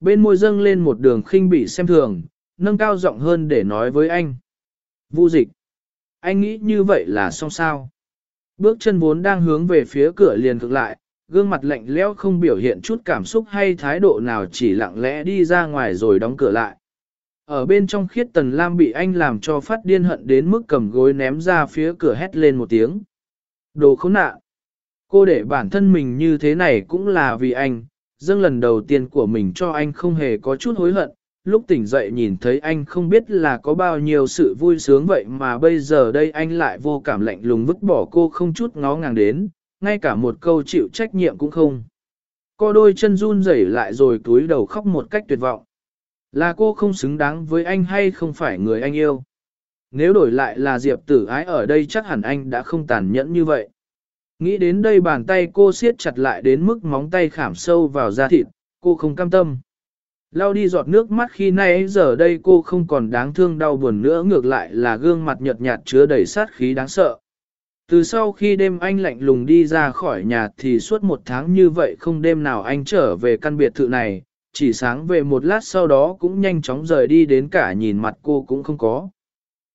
bên môi dâng lên một đường khinh bị xem thường, nâng cao giọng hơn để nói với anh. Vu dịch. Anh nghĩ như vậy là xong sao? Bước chân vốn đang hướng về phía cửa liền cực lại, gương mặt lạnh lẽo không biểu hiện chút cảm xúc hay thái độ nào chỉ lặng lẽ đi ra ngoài rồi đóng cửa lại. Ở bên trong khiết tần lam bị anh làm cho phát điên hận đến mức cầm gối ném ra phía cửa hét lên một tiếng. Đồ khốn nạn! Cô để bản thân mình như thế này cũng là vì anh, dâng lần đầu tiên của mình cho anh không hề có chút hối hận, lúc tỉnh dậy nhìn thấy anh không biết là có bao nhiêu sự vui sướng vậy mà bây giờ đây anh lại vô cảm lạnh lùng vứt bỏ cô không chút ngó ngàng đến, ngay cả một câu chịu trách nhiệm cũng không. Cô đôi chân run rẩy lại rồi túi đầu khóc một cách tuyệt vọng. Là cô không xứng đáng với anh hay không phải người anh yêu? Nếu đổi lại là Diệp tử ái ở đây chắc hẳn anh đã không tàn nhẫn như vậy. Nghĩ đến đây bàn tay cô siết chặt lại đến mức móng tay khảm sâu vào da thịt, cô không cam tâm. Lau đi giọt nước mắt khi nay giờ đây cô không còn đáng thương đau buồn nữa ngược lại là gương mặt nhợt nhạt chứa đầy sát khí đáng sợ. Từ sau khi đêm anh lạnh lùng đi ra khỏi nhà thì suốt một tháng như vậy không đêm nào anh trở về căn biệt thự này, chỉ sáng về một lát sau đó cũng nhanh chóng rời đi đến cả nhìn mặt cô cũng không có.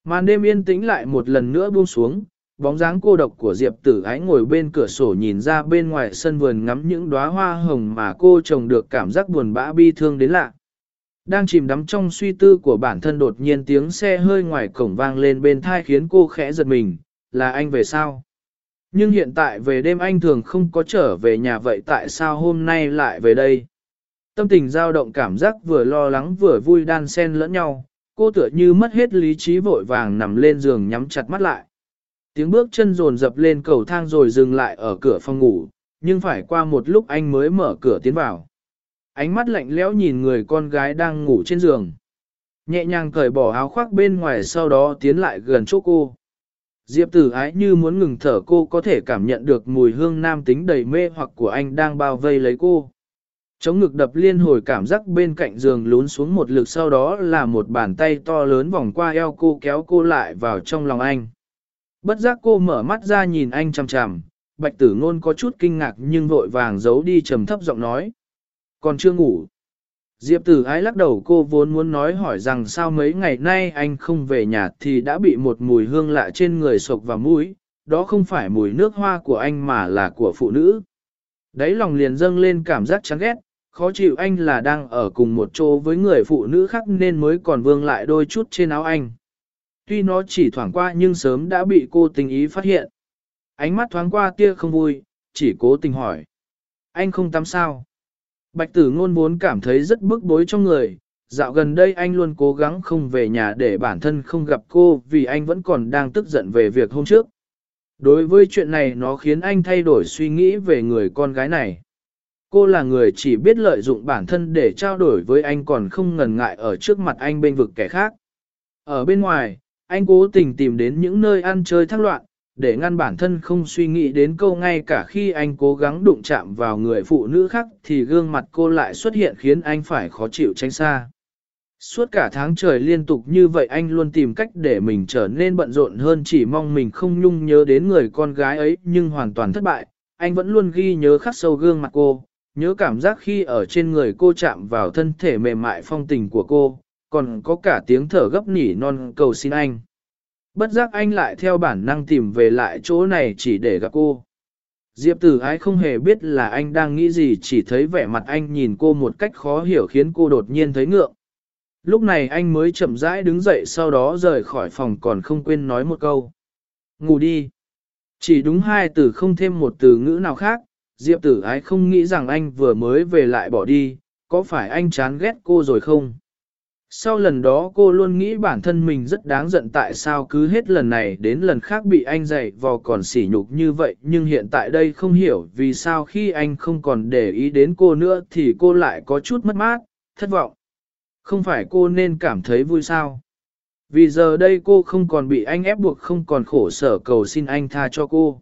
Màn đêm yên tĩnh lại một lần nữa buông xuống, bóng dáng cô độc của Diệp Tử Ái ngồi bên cửa sổ nhìn ra bên ngoài sân vườn ngắm những đóa hoa hồng mà cô trồng được cảm giác buồn bã bi thương đến lạ. Đang chìm đắm trong suy tư của bản thân đột nhiên tiếng xe hơi ngoài cổng vang lên bên thai khiến cô khẽ giật mình, là anh về sao? Nhưng hiện tại về đêm anh thường không có trở về nhà vậy tại sao hôm nay lại về đây? Tâm tình dao động cảm giác vừa lo lắng vừa vui đan xen lẫn nhau, cô tựa như mất hết lý trí vội vàng nằm lên giường nhắm chặt mắt lại. Tiếng bước chân rồn dập lên cầu thang rồi dừng lại ở cửa phòng ngủ, nhưng phải qua một lúc anh mới mở cửa tiến vào. Ánh mắt lạnh lẽo nhìn người con gái đang ngủ trên giường. Nhẹ nhàng cởi bỏ áo khoác bên ngoài sau đó tiến lại gần chỗ cô. Diệp tử ái như muốn ngừng thở cô có thể cảm nhận được mùi hương nam tính đầy mê hoặc của anh đang bao vây lấy cô. Chống ngực đập liên hồi cảm giác bên cạnh giường lún xuống một lực sau đó là một bàn tay to lớn vòng qua eo cô kéo cô lại vào trong lòng anh. Bất giác cô mở mắt ra nhìn anh chằm chằm, bạch tử ngôn có chút kinh ngạc nhưng vội vàng giấu đi trầm thấp giọng nói. Còn chưa ngủ. Diệp tử ái lắc đầu cô vốn muốn nói hỏi rằng sao mấy ngày nay anh không về nhà thì đã bị một mùi hương lạ trên người sộc vào mũi, đó không phải mùi nước hoa của anh mà là của phụ nữ. Đấy lòng liền dâng lên cảm giác chán ghét, khó chịu anh là đang ở cùng một chỗ với người phụ nữ khác nên mới còn vương lại đôi chút trên áo anh. Tuy nó chỉ thoảng qua nhưng sớm đã bị cô tình ý phát hiện. Ánh mắt thoáng qua tia không vui, chỉ cố tình hỏi. Anh không tắm sao? Bạch tử ngôn vốn cảm thấy rất bức bối trong người. Dạo gần đây anh luôn cố gắng không về nhà để bản thân không gặp cô vì anh vẫn còn đang tức giận về việc hôm trước. Đối với chuyện này nó khiến anh thay đổi suy nghĩ về người con gái này. Cô là người chỉ biết lợi dụng bản thân để trao đổi với anh còn không ngần ngại ở trước mặt anh bên vực kẻ khác. Ở bên ngoài, anh cố tình tìm đến những nơi ăn chơi thác loạn, để ngăn bản thân không suy nghĩ đến câu ngay cả khi anh cố gắng đụng chạm vào người phụ nữ khác thì gương mặt cô lại xuất hiện khiến anh phải khó chịu tránh xa. Suốt cả tháng trời liên tục như vậy anh luôn tìm cách để mình trở nên bận rộn hơn chỉ mong mình không nhung nhớ đến người con gái ấy nhưng hoàn toàn thất bại. Anh vẫn luôn ghi nhớ khắc sâu gương mặt cô, nhớ cảm giác khi ở trên người cô chạm vào thân thể mềm mại phong tình của cô, còn có cả tiếng thở gấp nỉ non cầu xin anh. Bất giác anh lại theo bản năng tìm về lại chỗ này chỉ để gặp cô. Diệp tử ái không hề biết là anh đang nghĩ gì chỉ thấy vẻ mặt anh nhìn cô một cách khó hiểu khiến cô đột nhiên thấy ngượng. Lúc này anh mới chậm rãi đứng dậy sau đó rời khỏi phòng còn không quên nói một câu. Ngủ đi. Chỉ đúng hai từ không thêm một từ ngữ nào khác, Diệp tử ái không nghĩ rằng anh vừa mới về lại bỏ đi, có phải anh chán ghét cô rồi không? Sau lần đó cô luôn nghĩ bản thân mình rất đáng giận tại sao cứ hết lần này đến lần khác bị anh dạy vò còn sỉ nhục như vậy nhưng hiện tại đây không hiểu vì sao khi anh không còn để ý đến cô nữa thì cô lại có chút mất mát, thất vọng. Không phải cô nên cảm thấy vui sao? Vì giờ đây cô không còn bị anh ép buộc không còn khổ sở cầu xin anh tha cho cô.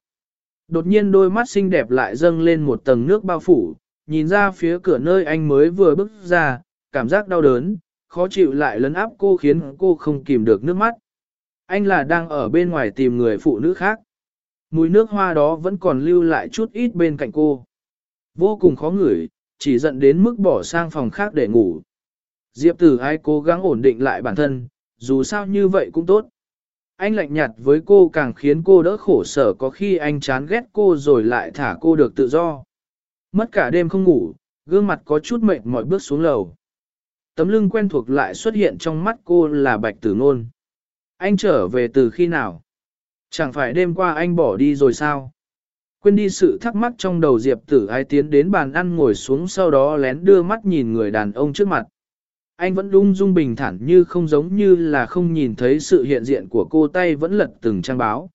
Đột nhiên đôi mắt xinh đẹp lại dâng lên một tầng nước bao phủ, nhìn ra phía cửa nơi anh mới vừa bước ra, cảm giác đau đớn, khó chịu lại lấn áp cô khiến cô không kìm được nước mắt. Anh là đang ở bên ngoài tìm người phụ nữ khác. Mùi nước hoa đó vẫn còn lưu lại chút ít bên cạnh cô. Vô cùng khó ngửi, chỉ giận đến mức bỏ sang phòng khác để ngủ. Diệp tử ai cố gắng ổn định lại bản thân, dù sao như vậy cũng tốt. Anh lạnh nhạt với cô càng khiến cô đỡ khổ sở có khi anh chán ghét cô rồi lại thả cô được tự do. Mất cả đêm không ngủ, gương mặt có chút mệt mỏi bước xuống lầu. Tấm lưng quen thuộc lại xuất hiện trong mắt cô là bạch tử nôn. Anh trở về từ khi nào? Chẳng phải đêm qua anh bỏ đi rồi sao? Quên đi sự thắc mắc trong đầu Diệp tử ai tiến đến bàn ăn ngồi xuống sau đó lén đưa mắt nhìn người đàn ông trước mặt. Anh vẫn lung dung bình thản như không giống như là không nhìn thấy sự hiện diện của cô tay vẫn lật từng trang báo.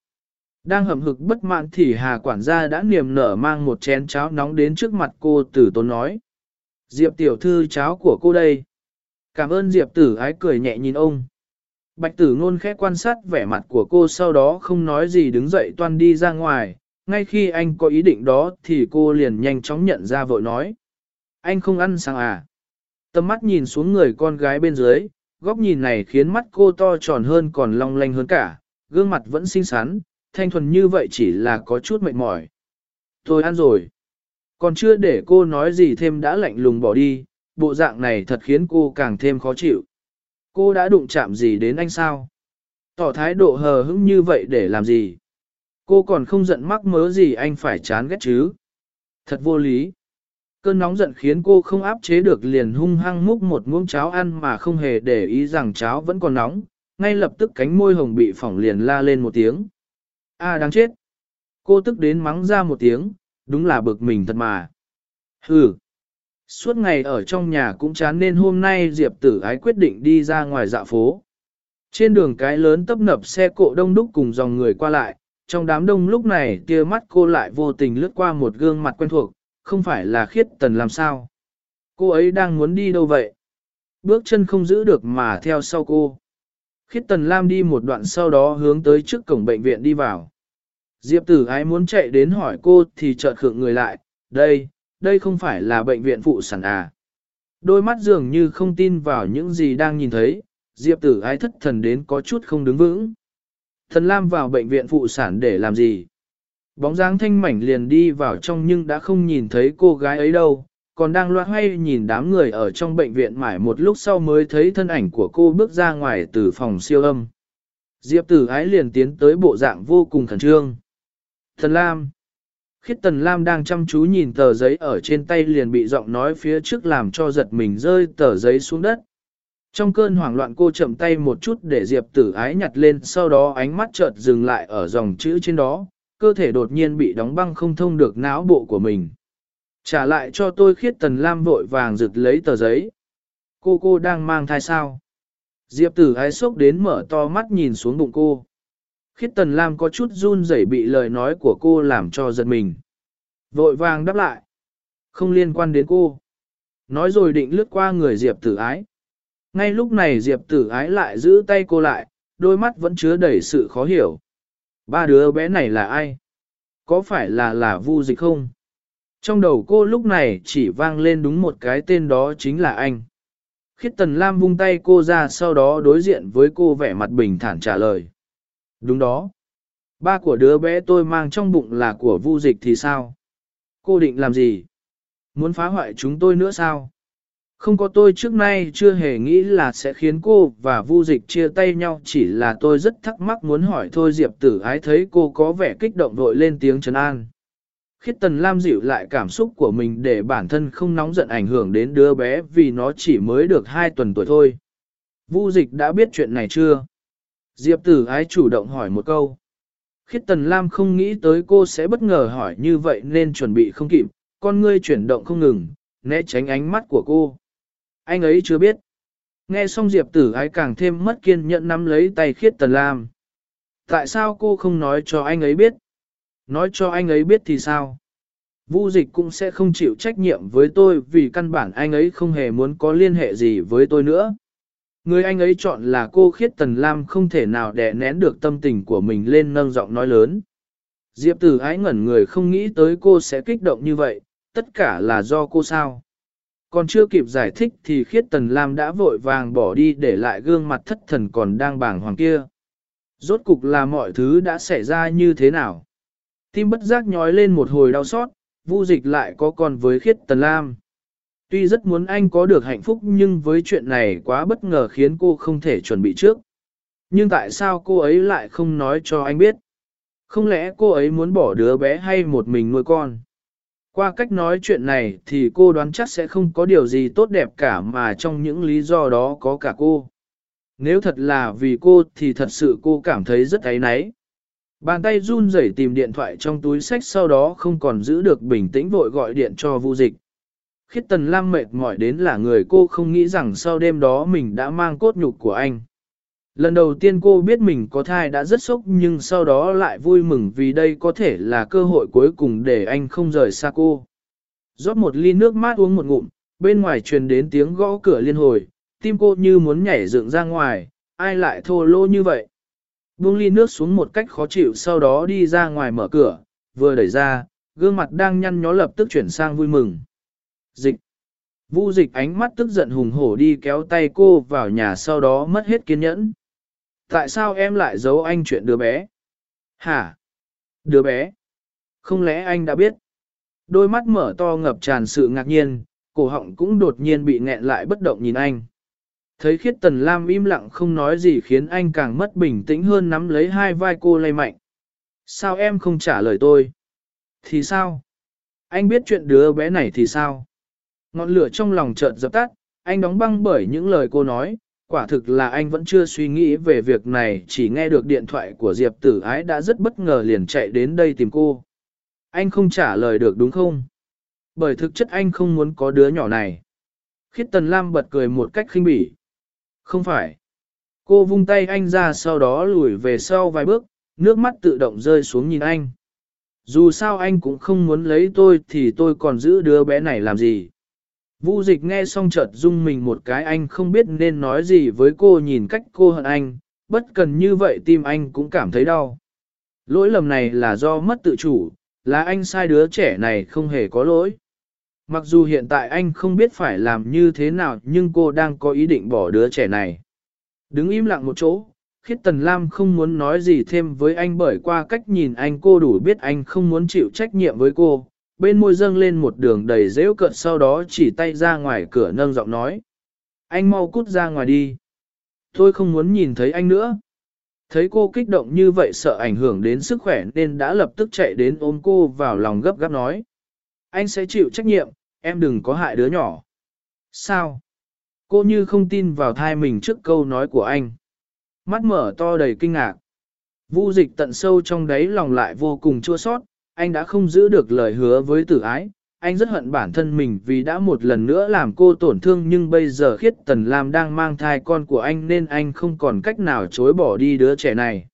Đang hầm hực bất mãn thì Hà quản gia đã niềm nở mang một chén cháo nóng đến trước mặt cô tử tốn nói. Diệp tiểu thư cháo của cô đây. Cảm ơn Diệp tử ái cười nhẹ nhìn ông. Bạch tử ngôn khẽ quan sát vẻ mặt của cô sau đó không nói gì đứng dậy toan đi ra ngoài. Ngay khi anh có ý định đó thì cô liền nhanh chóng nhận ra vội nói. Anh không ăn sáng à? Tầm mắt nhìn xuống người con gái bên dưới, góc nhìn này khiến mắt cô to tròn hơn còn long lanh hơn cả, gương mặt vẫn xinh xắn, thanh thuần như vậy chỉ là có chút mệt mỏi. Tôi ăn rồi. Còn chưa để cô nói gì thêm đã lạnh lùng bỏ đi, bộ dạng này thật khiến cô càng thêm khó chịu. Cô đã đụng chạm gì đến anh sao? Tỏ thái độ hờ hững như vậy để làm gì? Cô còn không giận mắc mớ gì anh phải chán ghét chứ? Thật vô lý. Cơn nóng giận khiến cô không áp chế được liền hung hăng múc một muỗng cháo ăn mà không hề để ý rằng cháo vẫn còn nóng, ngay lập tức cánh môi hồng bị phỏng liền la lên một tiếng. A à, đáng chết! Cô tức đến mắng ra một tiếng, đúng là bực mình thật mà. Hừ! Suốt ngày ở trong nhà cũng chán nên hôm nay Diệp tử ái quyết định đi ra ngoài dạ phố. Trên đường cái lớn tấp nập xe cộ đông đúc cùng dòng người qua lại, trong đám đông lúc này tia mắt cô lại vô tình lướt qua một gương mặt quen thuộc, không phải là khiết tần làm sao. Cô ấy đang muốn đi đâu vậy? Bước chân không giữ được mà theo sau cô. Khiết tần lam đi một đoạn sau đó hướng tới trước cổng bệnh viện đi vào. Diệp tử ái muốn chạy đến hỏi cô thì chợt khượng người lại, đây, đây không phải là bệnh viện phụ sản à. Đôi mắt dường như không tin vào những gì đang nhìn thấy, Diệp tử ái thất thần đến có chút không đứng vững. Thần Lam vào bệnh viện phụ sản để làm gì? Bóng dáng thanh mảnh liền đi vào trong nhưng đã không nhìn thấy cô gái ấy đâu, còn đang loa hoay nhìn đám người ở trong bệnh viện mãi một lúc sau mới thấy thân ảnh của cô bước ra ngoài từ phòng siêu âm. Diệp tử ái liền tiến tới bộ dạng vô cùng khẩn trương. Thần Lam Khiết Tần Lam đang chăm chú nhìn tờ giấy ở trên tay liền bị giọng nói phía trước làm cho giật mình rơi tờ giấy xuống đất. Trong cơn hoảng loạn cô chậm tay một chút để Diệp tử ái nhặt lên sau đó ánh mắt chợt dừng lại ở dòng chữ trên đó, cơ thể đột nhiên bị đóng băng không thông được não bộ của mình. Trả lại cho tôi khiết tần lam vội vàng rực lấy tờ giấy. Cô cô đang mang thai sao? Diệp tử ái sốc đến mở to mắt nhìn xuống bụng cô. Khiết tần lam có chút run rẩy bị lời nói của cô làm cho giật mình. Vội vàng đáp lại. Không liên quan đến cô. Nói rồi định lướt qua người Diệp tử ái. Ngay lúc này Diệp tử ái lại giữ tay cô lại, đôi mắt vẫn chứa đầy sự khó hiểu. Ba đứa bé này là ai? Có phải là là vu dịch không? Trong đầu cô lúc này chỉ vang lên đúng một cái tên đó chính là anh. Khiết Tần Lam vung tay cô ra sau đó đối diện với cô vẻ mặt bình thản trả lời. Đúng đó. Ba của đứa bé tôi mang trong bụng là của vu dịch thì sao? Cô định làm gì? Muốn phá hoại chúng tôi nữa sao? Không có tôi trước nay chưa hề nghĩ là sẽ khiến cô và Vu Dịch chia tay nhau, chỉ là tôi rất thắc mắc muốn hỏi thôi Diệp tử ái thấy cô có vẻ kích động vội lên tiếng trấn an. Khiết Tần Lam dịu lại cảm xúc của mình để bản thân không nóng giận ảnh hưởng đến đứa bé vì nó chỉ mới được 2 tuần tuổi thôi. Vu Dịch đã biết chuyện này chưa? Diệp tử ái chủ động hỏi một câu. Khiết Tần Lam không nghĩ tới cô sẽ bất ngờ hỏi như vậy nên chuẩn bị không kịp, con ngươi chuyển động không ngừng, né tránh ánh mắt của cô anh ấy chưa biết. Nghe xong Diệp tử ái càng thêm mất kiên nhẫn nắm lấy tay khiết tần lam. Tại sao cô không nói cho anh ấy biết? Nói cho anh ấy biết thì sao? Vu dịch cũng sẽ không chịu trách nhiệm với tôi vì căn bản anh ấy không hề muốn có liên hệ gì với tôi nữa. Người anh ấy chọn là cô khiết tần lam không thể nào đè nén được tâm tình của mình lên nâng giọng nói lớn. Diệp tử ái ngẩn người không nghĩ tới cô sẽ kích động như vậy, tất cả là do cô sao. Còn chưa kịp giải thích thì khiết tần lam đã vội vàng bỏ đi để lại gương mặt thất thần còn đang bàng hoàng kia. Rốt cục là mọi thứ đã xảy ra như thế nào? Tim bất giác nhói lên một hồi đau xót, vu dịch lại có con với khiết tần lam. Tuy rất muốn anh có được hạnh phúc nhưng với chuyện này quá bất ngờ khiến cô không thể chuẩn bị trước. Nhưng tại sao cô ấy lại không nói cho anh biết? Không lẽ cô ấy muốn bỏ đứa bé hay một mình nuôi con? Qua cách nói chuyện này thì cô đoán chắc sẽ không có điều gì tốt đẹp cả mà trong những lý do đó có cả cô. Nếu thật là vì cô thì thật sự cô cảm thấy rất áy náy. Bàn tay run rẩy tìm điện thoại trong túi sách sau đó không còn giữ được bình tĩnh vội gọi điện cho Vu dịch. Khiết tần lam mệt mỏi đến là người cô không nghĩ rằng sau đêm đó mình đã mang cốt nhục của anh. Lần đầu tiên cô biết mình có thai đã rất sốc nhưng sau đó lại vui mừng vì đây có thể là cơ hội cuối cùng để anh không rời xa cô. rót một ly nước mát uống một ngụm, bên ngoài truyền đến tiếng gõ cửa liên hồi, tim cô như muốn nhảy dựng ra ngoài, ai lại thô lô như vậy. Buông ly nước xuống một cách khó chịu sau đó đi ra ngoài mở cửa, vừa đẩy ra, gương mặt đang nhăn nhó lập tức chuyển sang vui mừng. Dịch. Vu dịch ánh mắt tức giận hùng hổ đi kéo tay cô vào nhà sau đó mất hết kiên nhẫn. Tại sao em lại giấu anh chuyện đứa bé? Hả? Đứa bé? Không lẽ anh đã biết? Đôi mắt mở to ngập tràn sự ngạc nhiên, cổ họng cũng đột nhiên bị nghẹn lại bất động nhìn anh. Thấy khiết tần lam im lặng không nói gì khiến anh càng mất bình tĩnh hơn nắm lấy hai vai cô lay mạnh. Sao em không trả lời tôi? Thì sao? Anh biết chuyện đứa bé này thì sao? Ngọn lửa trong lòng chợt dập tắt, anh đóng băng bởi những lời cô nói, quả thực là anh vẫn chưa suy nghĩ về việc này, chỉ nghe được điện thoại của Diệp tử ái đã rất bất ngờ liền chạy đến đây tìm cô. Anh không trả lời được đúng không? Bởi thực chất anh không muốn có đứa nhỏ này. Khiết Tần Lam bật cười một cách khinh bỉ. Không phải. Cô vung tay anh ra sau đó lùi về sau vài bước, nước mắt tự động rơi xuống nhìn anh. Dù sao anh cũng không muốn lấy tôi thì tôi còn giữ đứa bé này làm gì. Vu dịch nghe xong chợt dung mình một cái anh không biết nên nói gì với cô nhìn cách cô hận anh, bất cần như vậy tim anh cũng cảm thấy đau. Lỗi lầm này là do mất tự chủ, là anh sai đứa trẻ này không hề có lỗi. Mặc dù hiện tại anh không biết phải làm như thế nào nhưng cô đang có ý định bỏ đứa trẻ này. Đứng im lặng một chỗ, khiết tần lam không muốn nói gì thêm với anh bởi qua cách nhìn anh cô đủ biết anh không muốn chịu trách nhiệm với cô, bên môi dâng lên một đường đầy rễu cợt sau đó chỉ tay ra ngoài cửa nâng giọng nói. Anh mau cút ra ngoài đi. Tôi không muốn nhìn thấy anh nữa. Thấy cô kích động như vậy sợ ảnh hưởng đến sức khỏe nên đã lập tức chạy đến ôm cô vào lòng gấp gáp nói. Anh sẽ chịu trách nhiệm, em đừng có hại đứa nhỏ. Sao? Cô như không tin vào thai mình trước câu nói của anh. Mắt mở to đầy kinh ngạc. Vu dịch tận sâu trong đáy lòng lại vô cùng chua sót, anh đã không giữ được lời hứa với tử ái, anh rất hận bản thân mình vì đã một lần nữa làm cô tổn thương nhưng bây giờ khiết tần lam đang mang thai con của anh nên anh không còn cách nào chối bỏ đi đứa trẻ này.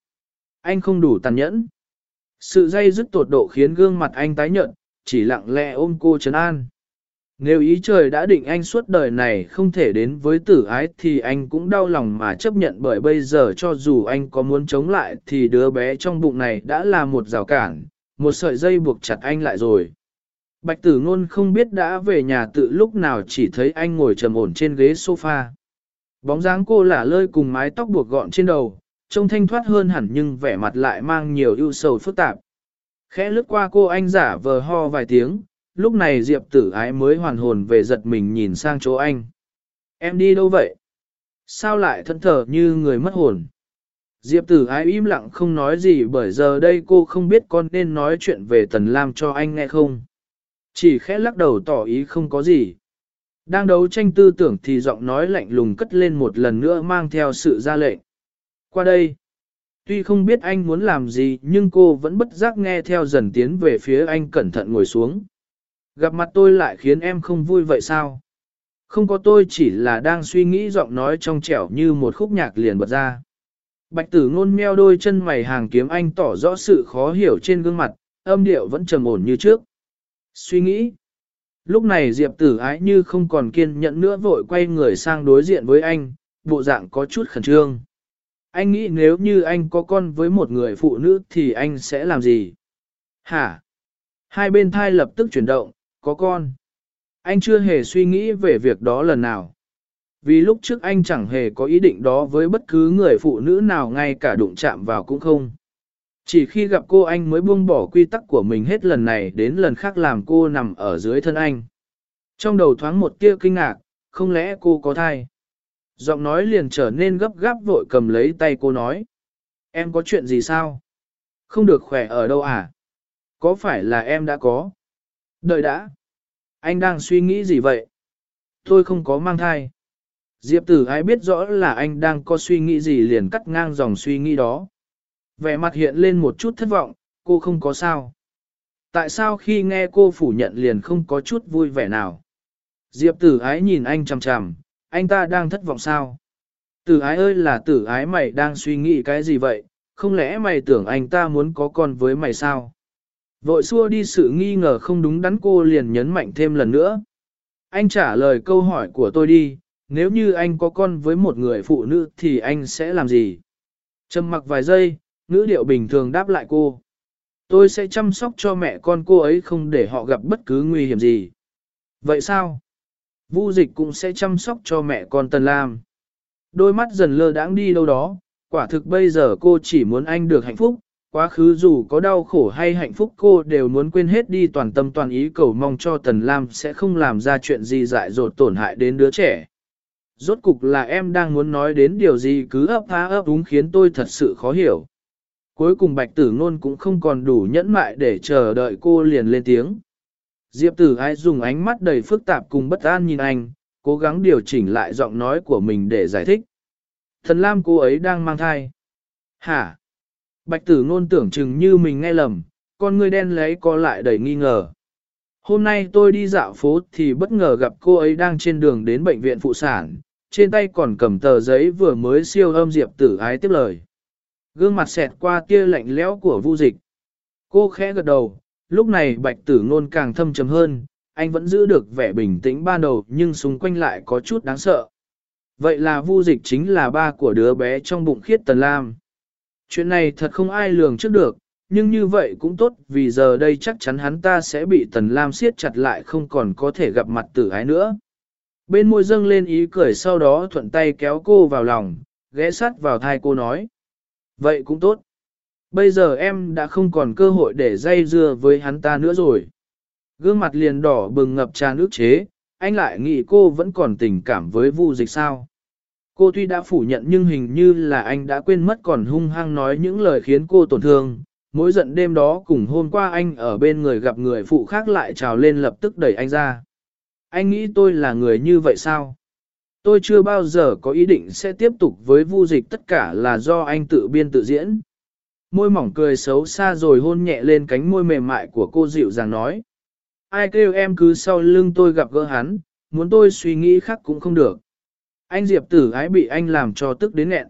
Anh không đủ tàn nhẫn. Sự dây dứt tột độ khiến gương mặt anh tái nhợt, chỉ lặng lẽ ôm cô trấn an. Nếu ý trời đã định anh suốt đời này không thể đến với tử ái thì anh cũng đau lòng mà chấp nhận bởi bây giờ cho dù anh có muốn chống lại thì đứa bé trong bụng này đã là một rào cản, một sợi dây buộc chặt anh lại rồi. Bạch tử ngôn không biết đã về nhà tự lúc nào chỉ thấy anh ngồi trầm ổn trên ghế sofa. Bóng dáng cô lả lơi cùng mái tóc buộc gọn trên đầu, trông thanh thoát hơn hẳn nhưng vẻ mặt lại mang nhiều ưu sầu phức tạp. Khẽ lướt qua cô anh giả vờ ho vài tiếng, lúc này Diệp tử ái mới hoàn hồn về giật mình nhìn sang chỗ anh. Em đi đâu vậy? Sao lại thân thờ như người mất hồn? Diệp tử ái im lặng không nói gì bởi giờ đây cô không biết con nên nói chuyện về Tần Lam cho anh nghe không. Chỉ khẽ lắc đầu tỏ ý không có gì. Đang đấu tranh tư tưởng thì giọng nói lạnh lùng cất lên một lần nữa mang theo sự ra lệnh. Qua đây. Tuy không biết anh muốn làm gì nhưng cô vẫn bất giác nghe theo dần tiến về phía anh cẩn thận ngồi xuống. Gặp mặt tôi lại khiến em không vui vậy sao? Không có tôi chỉ là đang suy nghĩ giọng nói trong trẻo như một khúc nhạc liền bật ra. Bạch tử ngôn meo đôi chân mày hàng kiếm anh tỏ rõ sự khó hiểu trên gương mặt, âm điệu vẫn trầm ổn như trước. Suy nghĩ. Lúc này Diệp tử ái như không còn kiên nhẫn nữa vội quay người sang đối diện với anh, bộ dạng có chút khẩn trương. Anh nghĩ nếu như anh có con với một người phụ nữ thì anh sẽ làm gì? Hả? Hai bên thai lập tức chuyển động, có con. Anh chưa hề suy nghĩ về việc đó lần nào. Vì lúc trước anh chẳng hề có ý định đó với bất cứ người phụ nữ nào ngay cả đụng chạm vào cũng không. Chỉ khi gặp cô anh mới buông bỏ quy tắc của mình hết lần này đến lần khác làm cô nằm ở dưới thân anh. Trong đầu thoáng một tia kinh ngạc, không lẽ cô có thai? Giọng nói liền trở nên gấp gáp vội cầm lấy tay cô nói. Em có chuyện gì sao? Không được khỏe ở đâu à? Có phải là em đã có? Đợi đã. Anh đang suy nghĩ gì vậy? Tôi không có mang thai. Diệp tử ai biết rõ là anh đang có suy nghĩ gì liền cắt ngang dòng suy nghĩ đó. Vẻ mặt hiện lên một chút thất vọng, cô không có sao. Tại sao khi nghe cô phủ nhận liền không có chút vui vẻ nào? Diệp tử ái nhìn anh chằm chằm, anh ta đang thất vọng sao? Tử ái ơi là tử ái mày đang suy nghĩ cái gì vậy? Không lẽ mày tưởng anh ta muốn có con với mày sao? Vội xua đi sự nghi ngờ không đúng đắn cô liền nhấn mạnh thêm lần nữa. Anh trả lời câu hỏi của tôi đi, nếu như anh có con với một người phụ nữ thì anh sẽ làm gì? Trầm mặc vài giây, ngữ điệu bình thường đáp lại cô. Tôi sẽ chăm sóc cho mẹ con cô ấy không để họ gặp bất cứ nguy hiểm gì. Vậy sao? Vu dịch cũng sẽ chăm sóc cho mẹ con Tần Lam. Đôi mắt dần lơ đãng đi đâu đó, quả thực bây giờ cô chỉ muốn anh được hạnh phúc, quá khứ dù có đau khổ hay hạnh phúc cô đều muốn quên hết đi toàn tâm toàn ý cầu mong cho Tần Lam sẽ không làm ra chuyện gì dại dột tổn hại đến đứa trẻ. Rốt cục là em đang muốn nói đến điều gì cứ ấp há ấp đúng khiến tôi thật sự khó hiểu. Cuối cùng bạch tử ngôn cũng không còn đủ nhẫn mại để chờ đợi cô liền lên tiếng. Diệp tử ai dùng ánh mắt đầy phức tạp cùng bất an nhìn anh, cố gắng điều chỉnh lại giọng nói của mình để giải thích. Thần Lam cô ấy đang mang thai. Hả? Bạch tử ngôn tưởng chừng như mình nghe lầm, con người đen lấy co lại đầy nghi ngờ. Hôm nay tôi đi dạo phố thì bất ngờ gặp cô ấy đang trên đường đến bệnh viện phụ sản, trên tay còn cầm tờ giấy vừa mới siêu âm diệp tử ái tiếp lời. Gương mặt xẹt qua tia lạnh lẽo của vu dịch. Cô khẽ gật đầu, lúc này bạch tử ngôn càng thâm trầm hơn, anh vẫn giữ được vẻ bình tĩnh ban đầu nhưng xung quanh lại có chút đáng sợ. Vậy là vu dịch chính là ba của đứa bé trong bụng khiết tần lam. Chuyện này thật không ai lường trước được, nhưng như vậy cũng tốt vì giờ đây chắc chắn hắn ta sẽ bị tần lam siết chặt lại không còn có thể gặp mặt tử ái nữa. Bên môi dâng lên ý cười sau đó thuận tay kéo cô vào lòng, ghé sát vào thai cô nói. Vậy cũng tốt. Bây giờ em đã không còn cơ hội để dây dưa với hắn ta nữa rồi. Gương mặt liền đỏ bừng ngập tràn nước chế, anh lại nghĩ cô vẫn còn tình cảm với vu dịch sao. Cô tuy đã phủ nhận nhưng hình như là anh đã quên mất còn hung hăng nói những lời khiến cô tổn thương. Mỗi giận đêm đó cùng hôm qua anh ở bên người gặp người phụ khác lại trào lên lập tức đẩy anh ra. Anh nghĩ tôi là người như vậy sao? Tôi chưa bao giờ có ý định sẽ tiếp tục với vu dịch tất cả là do anh tự biên tự diễn. Môi mỏng cười xấu xa rồi hôn nhẹ lên cánh môi mềm mại của cô dịu dàng nói. Ai kêu em cứ sau lưng tôi gặp gỡ hắn, muốn tôi suy nghĩ khác cũng không được. Anh Diệp tử ái bị anh làm cho tức đến nghẹn.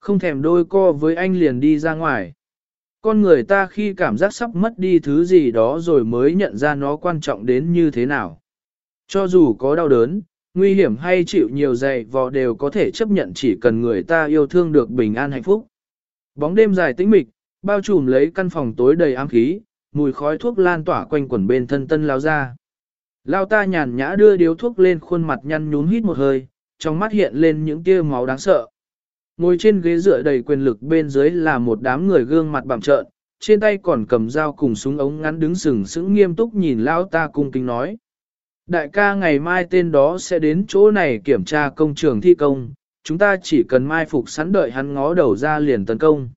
Không thèm đôi co với anh liền đi ra ngoài. Con người ta khi cảm giác sắp mất đi thứ gì đó rồi mới nhận ra nó quan trọng đến như thế nào. Cho dù có đau đớn, nguy hiểm hay chịu nhiều dày vò đều có thể chấp nhận chỉ cần người ta yêu thương được bình an hạnh phúc. Bóng đêm dài tĩnh mịch, bao trùm lấy căn phòng tối đầy ám khí, mùi khói thuốc lan tỏa quanh quẩn bên thân tân lao ra. Lao ta nhàn nhã đưa điếu thuốc lên khuôn mặt nhăn nhún hít một hơi, trong mắt hiện lên những tia máu đáng sợ. Ngồi trên ghế dựa đầy quyền lực bên dưới là một đám người gương mặt bạm trợn, trên tay còn cầm dao cùng súng ống ngắn đứng sừng sững nghiêm túc nhìn lão ta cung kính nói. Đại ca ngày mai tên đó sẽ đến chỗ này kiểm tra công trường thi công, chúng ta chỉ cần mai phục sẵn đợi hắn ngó đầu ra liền tấn công.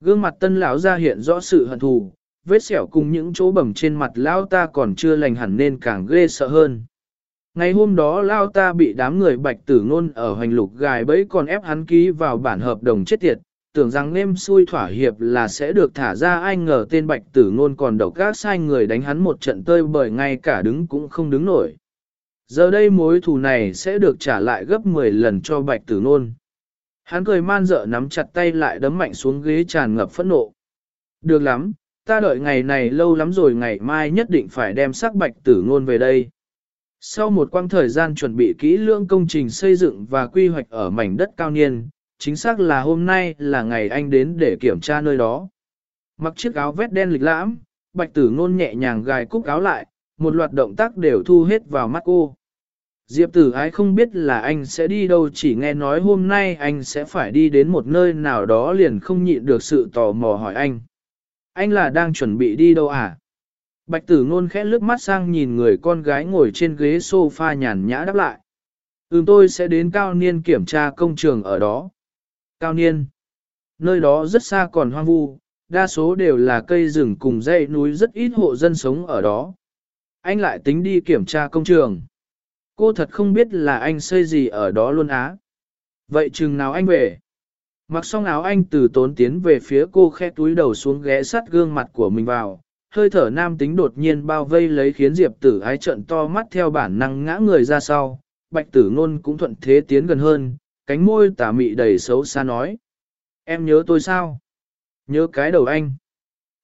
Gương mặt tân lão ra hiện rõ sự hận thù, vết sẹo cùng những chỗ bầm trên mặt lão ta còn chưa lành hẳn nên càng ghê sợ hơn. Ngày hôm đó lao ta bị đám người bạch tử ngôn ở hoành lục gài bẫy còn ép hắn ký vào bản hợp đồng chết tiệt, tưởng rằng nêm xui thỏa hiệp là sẽ được thả ra ai ngờ tên bạch tử ngôn còn độc gác sai người đánh hắn một trận tơi bởi ngay cả đứng cũng không đứng nổi. Giờ đây mối thù này sẽ được trả lại gấp 10 lần cho bạch tử ngôn. Hắn cười man dợ nắm chặt tay lại đấm mạnh xuống ghế tràn ngập phẫn nộ. Được lắm, ta đợi ngày này lâu lắm rồi ngày mai nhất định phải đem sắc bạch tử ngôn về đây. Sau một quãng thời gian chuẩn bị kỹ lưỡng công trình xây dựng và quy hoạch ở mảnh đất cao niên, chính xác là hôm nay là ngày anh đến để kiểm tra nơi đó. Mặc chiếc áo vét đen lịch lãm, bạch tử ngôn nhẹ nhàng gài cúc áo lại, một loạt động tác đều thu hết vào mắt cô. Diệp tử ái không biết là anh sẽ đi đâu chỉ nghe nói hôm nay anh sẽ phải đi đến một nơi nào đó liền không nhịn được sự tò mò hỏi anh. Anh là đang chuẩn bị đi đâu à? Bạch tử ngôn khẽ lướt mắt sang nhìn người con gái ngồi trên ghế sofa nhàn nhã đáp lại. Ừm tôi sẽ đến cao niên kiểm tra công trường ở đó. Cao niên. Nơi đó rất xa còn hoang vu, đa số đều là cây rừng cùng dãy núi rất ít hộ dân sống ở đó. Anh lại tính đi kiểm tra công trường. Cô thật không biết là anh xây gì ở đó luôn á. Vậy chừng nào anh về? Mặc xong áo anh từ tốn tiến về phía cô khe túi đầu xuống ghé sát gương mặt của mình vào, hơi thở nam tính đột nhiên bao vây lấy khiến Diệp tử ái trận to mắt theo bản năng ngã người ra sau, bạch tử ngôn cũng thuận thế tiến gần hơn, cánh môi tà mị đầy xấu xa nói. Em nhớ tôi sao? Nhớ cái đầu anh.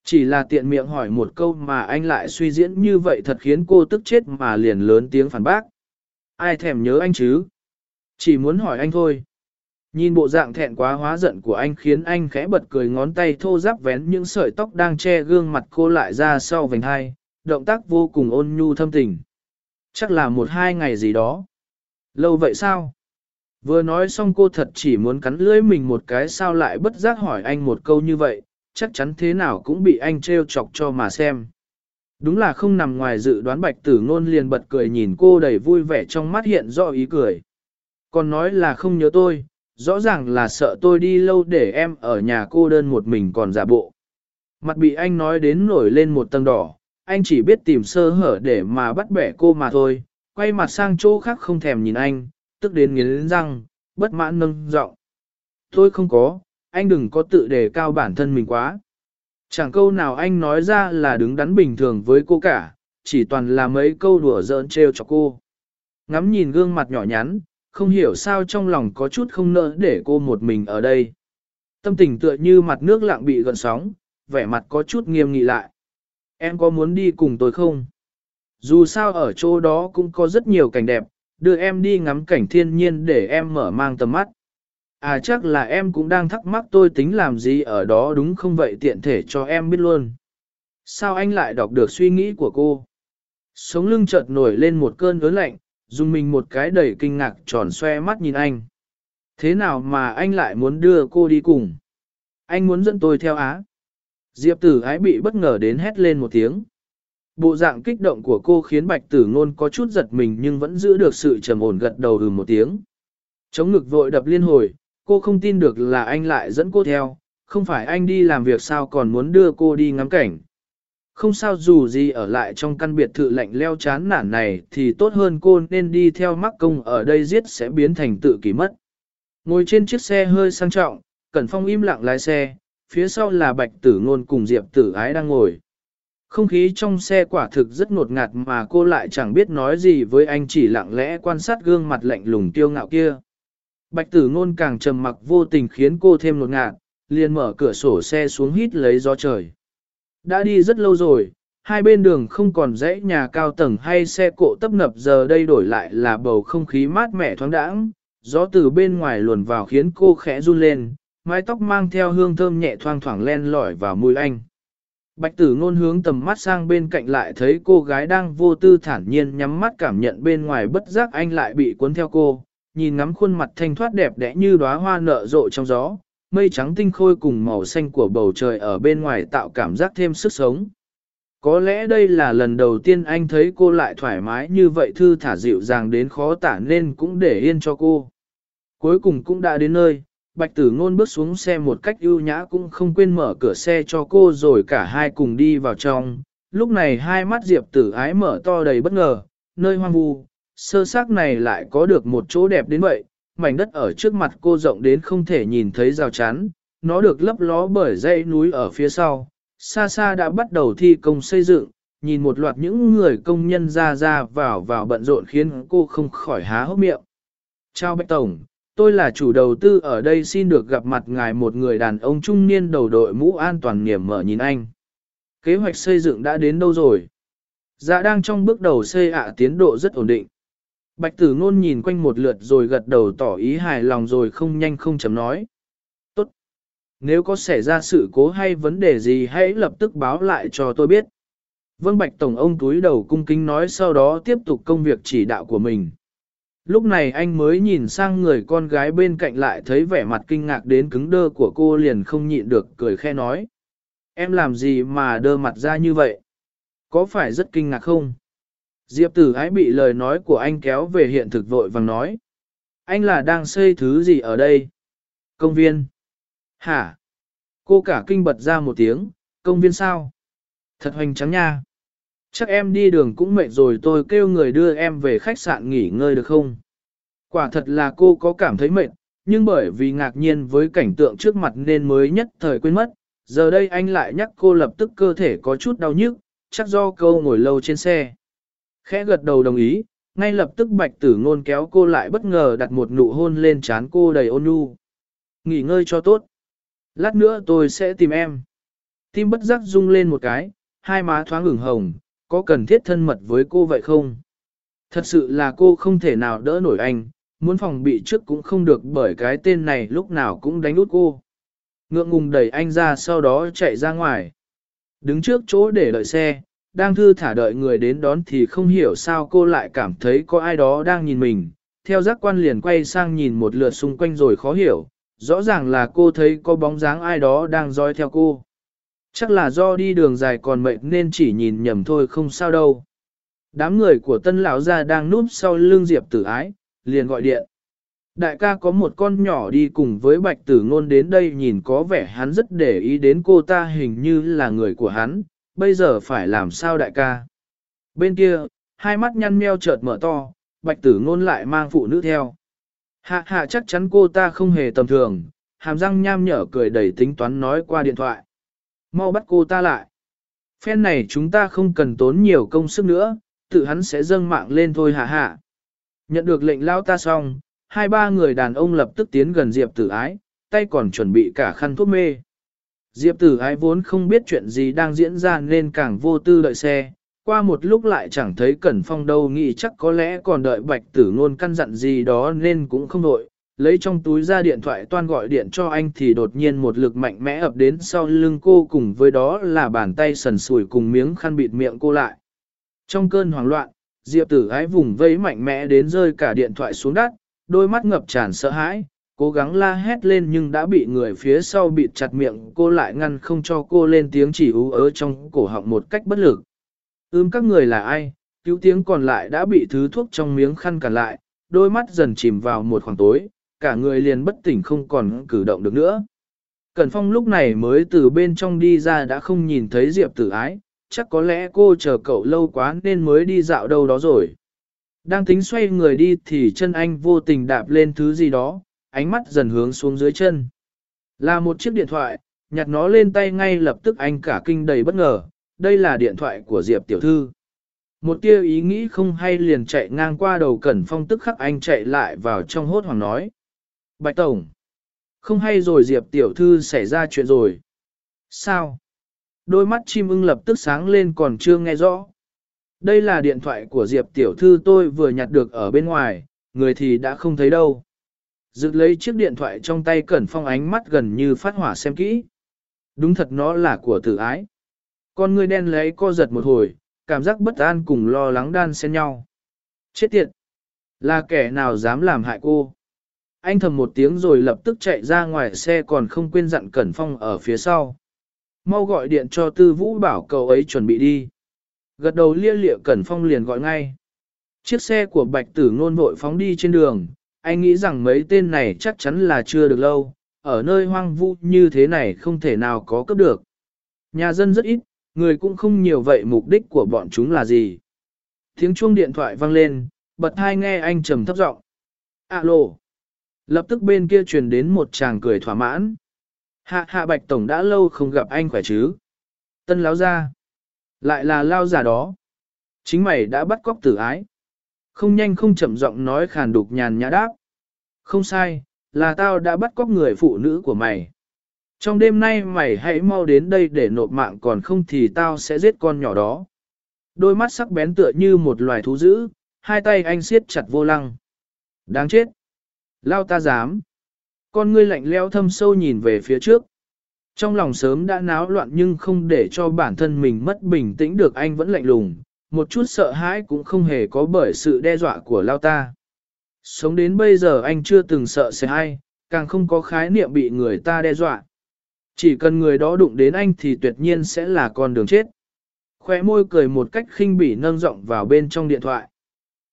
Chỉ là tiện miệng hỏi một câu mà anh lại suy diễn như vậy thật khiến cô tức chết mà liền lớn tiếng phản bác. Ai thèm nhớ anh chứ? Chỉ muốn hỏi anh thôi. Nhìn bộ dạng thẹn quá hóa giận của anh khiến anh khẽ bật cười ngón tay thô ráp vén những sợi tóc đang che gương mặt cô lại ra sau vành hai, động tác vô cùng ôn nhu thâm tình. Chắc là một hai ngày gì đó. Lâu vậy sao? Vừa nói xong cô thật chỉ muốn cắn lưỡi mình một cái sao lại bất giác hỏi anh một câu như vậy, chắc chắn thế nào cũng bị anh trêu chọc cho mà xem. Đúng là không nằm ngoài dự đoán bạch tử ngôn liền bật cười nhìn cô đầy vui vẻ trong mắt hiện rõ ý cười. Còn nói là không nhớ tôi, rõ ràng là sợ tôi đi lâu để em ở nhà cô đơn một mình còn giả bộ. Mặt bị anh nói đến nổi lên một tầng đỏ, anh chỉ biết tìm sơ hở để mà bắt bẻ cô mà thôi, quay mặt sang chỗ khác không thèm nhìn anh, tức đến nghiến răng, bất mãn nâng giọng. Tôi không có, anh đừng có tự đề cao bản thân mình quá. Chẳng câu nào anh nói ra là đứng đắn bình thường với cô cả, chỉ toàn là mấy câu đùa giỡn trêu cho cô. Ngắm nhìn gương mặt nhỏ nhắn, không hiểu sao trong lòng có chút không nỡ để cô một mình ở đây. Tâm tình tựa như mặt nước lặng bị gần sóng, vẻ mặt có chút nghiêm nghị lại. Em có muốn đi cùng tôi không? Dù sao ở chỗ đó cũng có rất nhiều cảnh đẹp, đưa em đi ngắm cảnh thiên nhiên để em mở mang tầm mắt. À chắc là em cũng đang thắc mắc tôi tính làm gì ở đó đúng không vậy tiện thể cho em biết luôn. Sao anh lại đọc được suy nghĩ của cô? Sống lưng chợt nổi lên một cơn ớn lạnh, dùng mình một cái đầy kinh ngạc tròn xoe mắt nhìn anh. Thế nào mà anh lại muốn đưa cô đi cùng? Anh muốn dẫn tôi theo Á. Diệp tử ái bị bất ngờ đến hét lên một tiếng. Bộ dạng kích động của cô khiến bạch tử ngôn có chút giật mình nhưng vẫn giữ được sự trầm ổn gật đầu ừ một tiếng. Chống ngực vội đập liên hồi, cô không tin được là anh lại dẫn cô theo, không phải anh đi làm việc sao còn muốn đưa cô đi ngắm cảnh. Không sao dù gì ở lại trong căn biệt thự lạnh leo chán nản này thì tốt hơn cô nên đi theo mắc công ở đây giết sẽ biến thành tự kỷ mất. Ngồi trên chiếc xe hơi sang trọng, Cẩn Phong im lặng lái xe, phía sau là Bạch Tử Ngôn cùng Diệp Tử Ái đang ngồi. Không khí trong xe quả thực rất ngột ngạt mà cô lại chẳng biết nói gì với anh chỉ lặng lẽ quan sát gương mặt lạnh lùng tiêu ngạo kia. Bạch tử ngôn càng trầm mặc vô tình khiến cô thêm ngột ngạt, liền mở cửa sổ xe xuống hít lấy gió trời. Đã đi rất lâu rồi, hai bên đường không còn dãy nhà cao tầng hay xe cộ tấp nập giờ đây đổi lại là bầu không khí mát mẻ thoáng đãng, gió từ bên ngoài luồn vào khiến cô khẽ run lên, mái tóc mang theo hương thơm nhẹ thoang thoảng len lỏi vào mũi anh. Bạch tử ngôn hướng tầm mắt sang bên cạnh lại thấy cô gái đang vô tư thản nhiên nhắm mắt cảm nhận bên ngoài bất giác anh lại bị cuốn theo cô, nhìn ngắm khuôn mặt thanh thoát đẹp đẽ như đóa hoa nở rộ trong gió, mây trắng tinh khôi cùng màu xanh của bầu trời ở bên ngoài tạo cảm giác thêm sức sống. Có lẽ đây là lần đầu tiên anh thấy cô lại thoải mái như vậy thư thả dịu dàng đến khó tả nên cũng để yên cho cô. Cuối cùng cũng đã đến nơi, Bạch tử ngôn bước xuống xe một cách ưu nhã cũng không quên mở cửa xe cho cô rồi cả hai cùng đi vào trong. Lúc này hai mắt Diệp tử ái mở to đầy bất ngờ, nơi hoang vu, sơ xác này lại có được một chỗ đẹp đến vậy, mảnh đất ở trước mặt cô rộng đến không thể nhìn thấy rào chắn, nó được lấp ló bởi dãy núi ở phía sau, xa xa đã bắt đầu thi công xây dựng, nhìn một loạt những người công nhân ra ra vào vào bận rộn khiến cô không khỏi há hốc miệng. Chào Bạch Tổng, tôi là chủ đầu tư ở đây xin được gặp mặt ngài một người đàn ông trung niên đầu đội mũ an toàn niềm mở nhìn anh. Kế hoạch xây dựng đã đến đâu rồi? Dạ đang trong bước đầu xây ạ tiến độ rất ổn định. Bạch tử ngôn nhìn quanh một lượt rồi gật đầu tỏ ý hài lòng rồi không nhanh không chấm nói. Tốt. Nếu có xảy ra sự cố hay vấn đề gì hãy lập tức báo lại cho tôi biết. Vâng Bạch Tổng ông túi đầu cung kính nói sau đó tiếp tục công việc chỉ đạo của mình. Lúc này anh mới nhìn sang người con gái bên cạnh lại thấy vẻ mặt kinh ngạc đến cứng đơ của cô liền không nhịn được cười khe nói. Em làm gì mà đơ mặt ra như vậy? Có phải rất kinh ngạc không? Diệp tử ái bị lời nói của anh kéo về hiện thực vội vàng nói. Anh là đang xây thứ gì ở đây? Công viên. Hả? Cô cả kinh bật ra một tiếng, công viên sao? Thật hoành trắng nha. Chắc em đi đường cũng mệt rồi tôi kêu người đưa em về khách sạn nghỉ ngơi được không? Quả thật là cô có cảm thấy mệt, nhưng bởi vì ngạc nhiên với cảnh tượng trước mặt nên mới nhất thời quên mất. Giờ đây anh lại nhắc cô lập tức cơ thể có chút đau nhức, chắc do cô ngồi lâu trên xe. Khẽ gật đầu đồng ý, ngay lập tức bạch tử ngôn kéo cô lại bất ngờ đặt một nụ hôn lên trán cô đầy ôn nhu. Nghỉ ngơi cho tốt. Lát nữa tôi sẽ tìm em. Tim bất giác rung lên một cái, hai má thoáng ửng hồng, có cần thiết thân mật với cô vậy không? Thật sự là cô không thể nào đỡ nổi anh, muốn phòng bị trước cũng không được bởi cái tên này lúc nào cũng đánh út cô. Ngượng ngùng đẩy anh ra sau đó chạy ra ngoài. Đứng trước chỗ để đợi xe, đang thư thả đợi người đến đón thì không hiểu sao cô lại cảm thấy có ai đó đang nhìn mình. Theo giác quan liền quay sang nhìn một lượt xung quanh rồi khó hiểu, rõ ràng là cô thấy có bóng dáng ai đó đang dõi theo cô. Chắc là do đi đường dài còn mệt nên chỉ nhìn nhầm thôi không sao đâu. Đám người của tân lão gia đang núp sau lưng Diệp tử ái, liền gọi điện. Đại ca có một con nhỏ đi cùng với bạch tử ngôn đến đây nhìn có vẻ hắn rất để ý đến cô ta hình như là người của hắn, bây giờ phải làm sao đại ca. Bên kia, hai mắt nhăn meo chợt mở to, bạch tử ngôn lại mang phụ nữ theo. Hạ hạ chắc chắn cô ta không hề tầm thường, hàm răng nham nhở cười đầy tính toán nói qua điện thoại. Mau bắt cô ta lại. Phen này chúng ta không cần tốn nhiều công sức nữa, tự hắn sẽ dâng mạng lên thôi hạ hạ. Nhận được lệnh lao ta xong, hai ba người đàn ông lập tức tiến gần Diệp tử ái, tay còn chuẩn bị cả khăn thuốc mê. Diệp tử ái vốn không biết chuyện gì đang diễn ra nên càng vô tư đợi xe, qua một lúc lại chẳng thấy Cẩn Phong đâu nghĩ chắc có lẽ còn đợi bạch tử ngôn căn dặn gì đó nên cũng không đội. Lấy trong túi ra điện thoại toan gọi điện cho anh thì đột nhiên một lực mạnh mẽ ập đến sau lưng cô cùng với đó là bàn tay sần sùi cùng miếng khăn bịt miệng cô lại. Trong cơn hoảng loạn, Diệp tử ái vùng vẫy mạnh mẽ đến rơi cả điện thoại xuống đất, đôi mắt ngập tràn sợ hãi, cố gắng la hét lên nhưng đã bị người phía sau bịt chặt miệng cô lại ngăn không cho cô lên tiếng chỉ ú ớ trong cổ họng một cách bất lực. Ưm các người là ai, cứu tiếng còn lại đã bị thứ thuốc trong miếng khăn cản lại, đôi mắt dần chìm vào một khoảng tối, cả người liền bất tỉnh không còn cử động được nữa. Cẩn Phong lúc này mới từ bên trong đi ra đã không nhìn thấy Diệp tử ái, chắc có lẽ cô chờ cậu lâu quá nên mới đi dạo đâu đó rồi. Đang tính xoay người đi thì chân anh vô tình đạp lên thứ gì đó, ánh mắt dần hướng xuống dưới chân. Là một chiếc điện thoại, nhặt nó lên tay ngay lập tức anh cả kinh đầy bất ngờ, đây là điện thoại của Diệp tiểu thư. Một tia ý nghĩ không hay liền chạy ngang qua đầu Cẩn Phong tức khắc anh chạy lại vào trong hốt hoảng nói. Bạch Tổng! Không hay rồi Diệp tiểu thư xảy ra chuyện rồi. Sao? Đôi mắt chim ưng lập tức sáng lên còn chưa nghe rõ. Đây là điện thoại của Diệp tiểu thư tôi vừa nhặt được ở bên ngoài, người thì đã không thấy đâu. Dực lấy chiếc điện thoại trong tay Cẩn Phong ánh mắt gần như phát hỏa xem kỹ. Đúng thật nó là của tử ái. Con người đen lấy co giật một hồi, cảm giác bất an cùng lo lắng đan xen nhau. Chết tiệt! Là kẻ nào dám làm hại cô? Anh thầm một tiếng rồi lập tức chạy ra ngoài xe còn không quên dặn Cẩn Phong ở phía sau. Mau gọi điện cho Tư Vũ bảo cậu ấy chuẩn bị đi. Gật đầu lia lịa Cẩn Phong liền gọi ngay. Chiếc xe của Bạch Tử Ngôn vội phóng đi trên đường, anh nghĩ rằng mấy tên này chắc chắn là chưa được lâu, ở nơi hoang vu như thế này không thể nào có cấp được. Nhà dân rất ít, người cũng không nhiều vậy mục đích của bọn chúng là gì. Tiếng chuông điện thoại vang lên, bật hai nghe anh trầm thấp giọng. Alo. Lập tức bên kia truyền đến một chàng cười thỏa mãn. Hạ hạ bạch tổng đã lâu không gặp anh khỏe chứ. Tân láo ra. Lại là lao giả đó. Chính mày đã bắt cóc tử ái. Không nhanh không chậm giọng nói khàn đục nhàn nhã đáp. Không sai, là tao đã bắt cóc người phụ nữ của mày. Trong đêm nay mày hãy mau đến đây để nộp mạng còn không thì tao sẽ giết con nhỏ đó. Đôi mắt sắc bén tựa như một loài thú dữ, hai tay anh siết chặt vô lăng. Đáng chết. Lao ta dám. Con ngươi lạnh leo thâm sâu nhìn về phía trước. Trong lòng sớm đã náo loạn nhưng không để cho bản thân mình mất bình tĩnh được anh vẫn lạnh lùng, một chút sợ hãi cũng không hề có bởi sự đe dọa của Lao ta. Sống đến bây giờ anh chưa từng sợ sẽ ai, càng không có khái niệm bị người ta đe dọa. Chỉ cần người đó đụng đến anh thì tuyệt nhiên sẽ là con đường chết. Khoe môi cười một cách khinh bỉ nâng giọng vào bên trong điện thoại.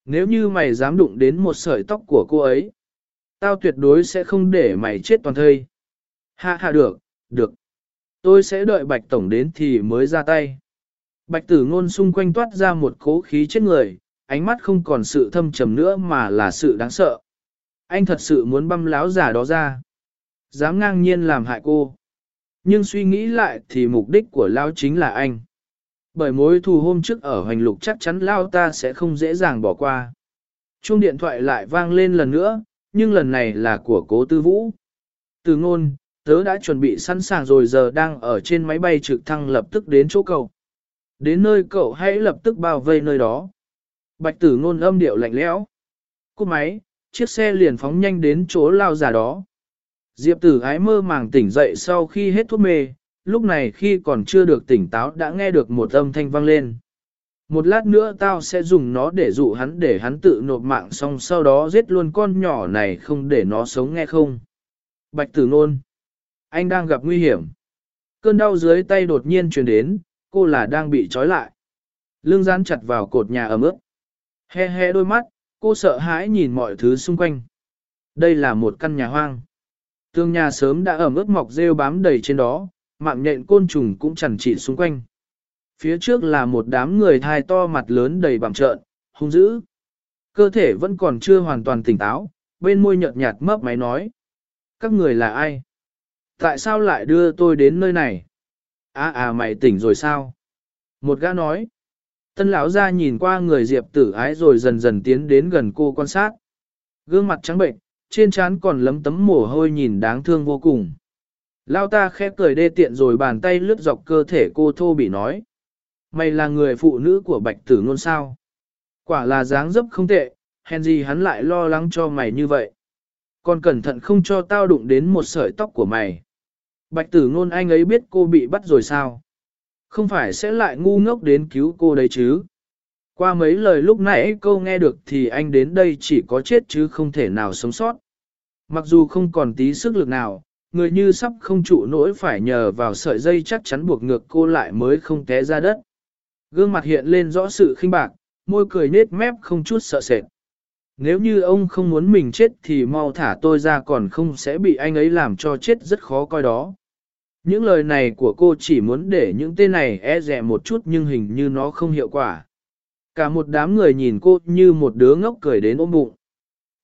Nếu như mày dám đụng đến một sợi tóc của cô ấy, tao tuyệt đối sẽ không để mày chết toàn thây. Hạ hạ được, được. Tôi sẽ đợi Bạch Tổng đến thì mới ra tay. Bạch tử ngôn xung quanh toát ra một cố khí chết người, ánh mắt không còn sự thâm trầm nữa mà là sự đáng sợ. Anh thật sự muốn băm láo giả đó ra. Dám ngang nhiên làm hại cô. Nhưng suy nghĩ lại thì mục đích của Lao chính là anh. Bởi mối thù hôm trước ở hoành lục chắc chắn Lao ta sẽ không dễ dàng bỏ qua. Chuông điện thoại lại vang lên lần nữa, nhưng lần này là của cố tư vũ. Từ ngôn, tớ đã chuẩn bị sẵn sàng rồi giờ đang ở trên máy bay trực thăng lập tức đến chỗ cậu. Đến nơi cậu hãy lập tức bao vây nơi đó. Bạch tử ngôn âm điệu lạnh lẽo. Cúp máy, chiếc xe liền phóng nhanh đến chỗ lao giả đó. Diệp tử ái mơ màng tỉnh dậy sau khi hết thuốc mê, lúc này khi còn chưa được tỉnh táo đã nghe được một âm thanh vang lên. Một lát nữa tao sẽ dùng nó để dụ hắn để hắn tự nộp mạng xong sau đó giết luôn con nhỏ này không để nó sống nghe không. Bạch tử nôn. Anh đang gặp nguy hiểm. Cơn đau dưới tay đột nhiên truyền đến, cô là đang bị trói lại. Lưng dán chặt vào cột nhà ấm ướt. He he đôi mắt, cô sợ hãi nhìn mọi thứ xung quanh. Đây là một căn nhà hoang. Tường nhà sớm đã ẩm ướt mọc rêu bám đầy trên đó, mạng nhện côn trùng cũng chẳng trị xung quanh. Phía trước là một đám người thai to mặt lớn đầy bằng trợn, hung dữ. Cơ thể vẫn còn chưa hoàn toàn tỉnh táo, bên môi nhợt nhạt mấp máy nói. Các người là ai? Tại sao lại đưa tôi đến nơi này? À à mày tỉnh rồi sao? Một gã nói. Tân lão ra nhìn qua người diệp tử ái rồi dần dần tiến đến gần cô quan sát. Gương mặt trắng bệnh, trên trán còn lấm tấm mồ hôi nhìn đáng thương vô cùng. Lao ta khẽ cười đê tiện rồi bàn tay lướt dọc cơ thể cô thô bị nói. Mày là người phụ nữ của bạch tử ngôn sao? Quả là dáng dấp không tệ, hèn gì hắn lại lo lắng cho mày như vậy. Còn cẩn thận không cho tao đụng đến một sợi tóc của mày. Bạch tử ngôn anh ấy biết cô bị bắt rồi sao? Không phải sẽ lại ngu ngốc đến cứu cô đấy chứ? Qua mấy lời lúc nãy cô nghe được thì anh đến đây chỉ có chết chứ không thể nào sống sót. Mặc dù không còn tí sức lực nào, người như sắp không trụ nổi phải nhờ vào sợi dây chắc chắn buộc ngược cô lại mới không té ra đất. Gương mặt hiện lên rõ sự khinh bạc, môi cười nết mép không chút sợ sệt. Nếu như ông không muốn mình chết thì mau thả tôi ra còn không sẽ bị anh ấy làm cho chết rất khó coi đó. Những lời này của cô chỉ muốn để những tên này e rẻ một chút nhưng hình như nó không hiệu quả. Cả một đám người nhìn cô như một đứa ngốc cười đến ôm bụng.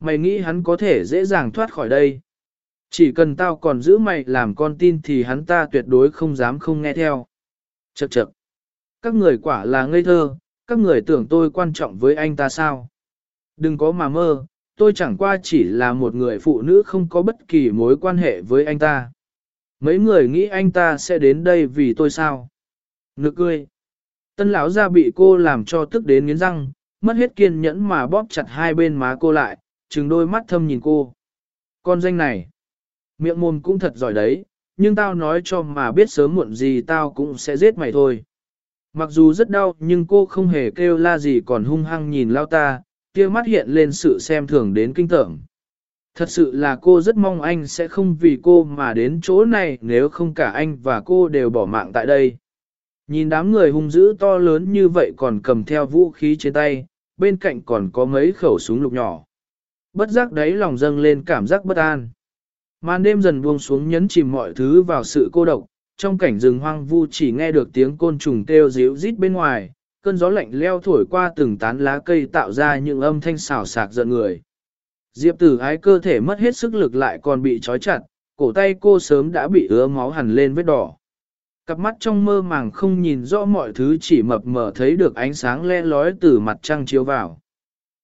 Mày nghĩ hắn có thể dễ dàng thoát khỏi đây. Chỉ cần tao còn giữ mày làm con tin thì hắn ta tuyệt đối không dám không nghe theo. Chậc chậc. Các người quả là ngây thơ, các người tưởng tôi quan trọng với anh ta sao? Đừng có mà mơ, tôi chẳng qua chỉ là một người phụ nữ không có bất kỳ mối quan hệ với anh ta. Mấy người nghĩ anh ta sẽ đến đây vì tôi sao? Nực cười. Tân lão ra bị cô làm cho tức đến nghiến răng, mất hết kiên nhẫn mà bóp chặt hai bên má cô lại, trừng đôi mắt thâm nhìn cô. Con danh này, miệng mồm cũng thật giỏi đấy, nhưng tao nói cho mà biết sớm muộn gì tao cũng sẽ giết mày thôi. Mặc dù rất đau nhưng cô không hề kêu la gì còn hung hăng nhìn lao ta, kia mắt hiện lên sự xem thường đến kinh tởm. Thật sự là cô rất mong anh sẽ không vì cô mà đến chỗ này nếu không cả anh và cô đều bỏ mạng tại đây. Nhìn đám người hung dữ to lớn như vậy còn cầm theo vũ khí trên tay, bên cạnh còn có mấy khẩu súng lục nhỏ. Bất giác đấy lòng dâng lên cảm giác bất an. Màn đêm dần buông xuống nhấn chìm mọi thứ vào sự cô độc, trong cảnh rừng hoang vu chỉ nghe được tiếng côn trùng kêu ríu rít bên ngoài, cơn gió lạnh leo thổi qua từng tán lá cây tạo ra những âm thanh xào sạc giận người. Diệp tử ái cơ thể mất hết sức lực lại còn bị trói chặt, cổ tay cô sớm đã bị ứa máu hẳn lên vết đỏ. Cặp mắt trong mơ màng không nhìn rõ mọi thứ chỉ mập mờ thấy được ánh sáng le lói từ mặt trăng chiếu vào.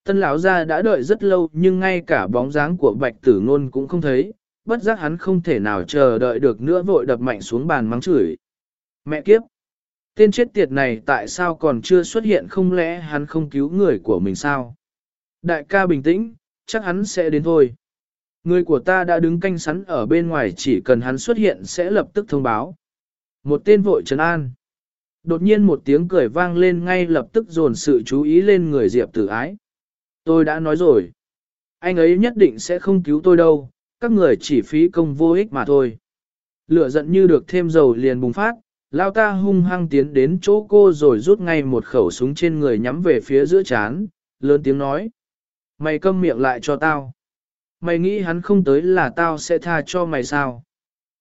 Tân lão gia đã đợi rất lâu nhưng ngay cả bóng dáng của bạch tử ngôn cũng không thấy, bất giác hắn không thể nào chờ đợi được nữa vội đập mạnh xuống bàn mắng chửi. Mẹ kiếp! Tên chết tiệt này tại sao còn chưa xuất hiện không lẽ hắn không cứu người của mình sao? Đại ca bình tĩnh, chắc hắn sẽ đến thôi. Người của ta đã đứng canh sắn ở bên ngoài chỉ cần hắn xuất hiện sẽ lập tức thông báo. Một tên vội trấn an. Đột nhiên một tiếng cười vang lên ngay lập tức dồn sự chú ý lên người Diệp tử ái. Tôi đã nói rồi. Anh ấy nhất định sẽ không cứu tôi đâu, các người chỉ phí công vô ích mà thôi. Lửa giận như được thêm dầu liền bùng phát, lao ta hung hăng tiến đến chỗ cô rồi rút ngay một khẩu súng trên người nhắm về phía giữa chán, lớn tiếng nói. Mày câm miệng lại cho tao. Mày nghĩ hắn không tới là tao sẽ tha cho mày sao?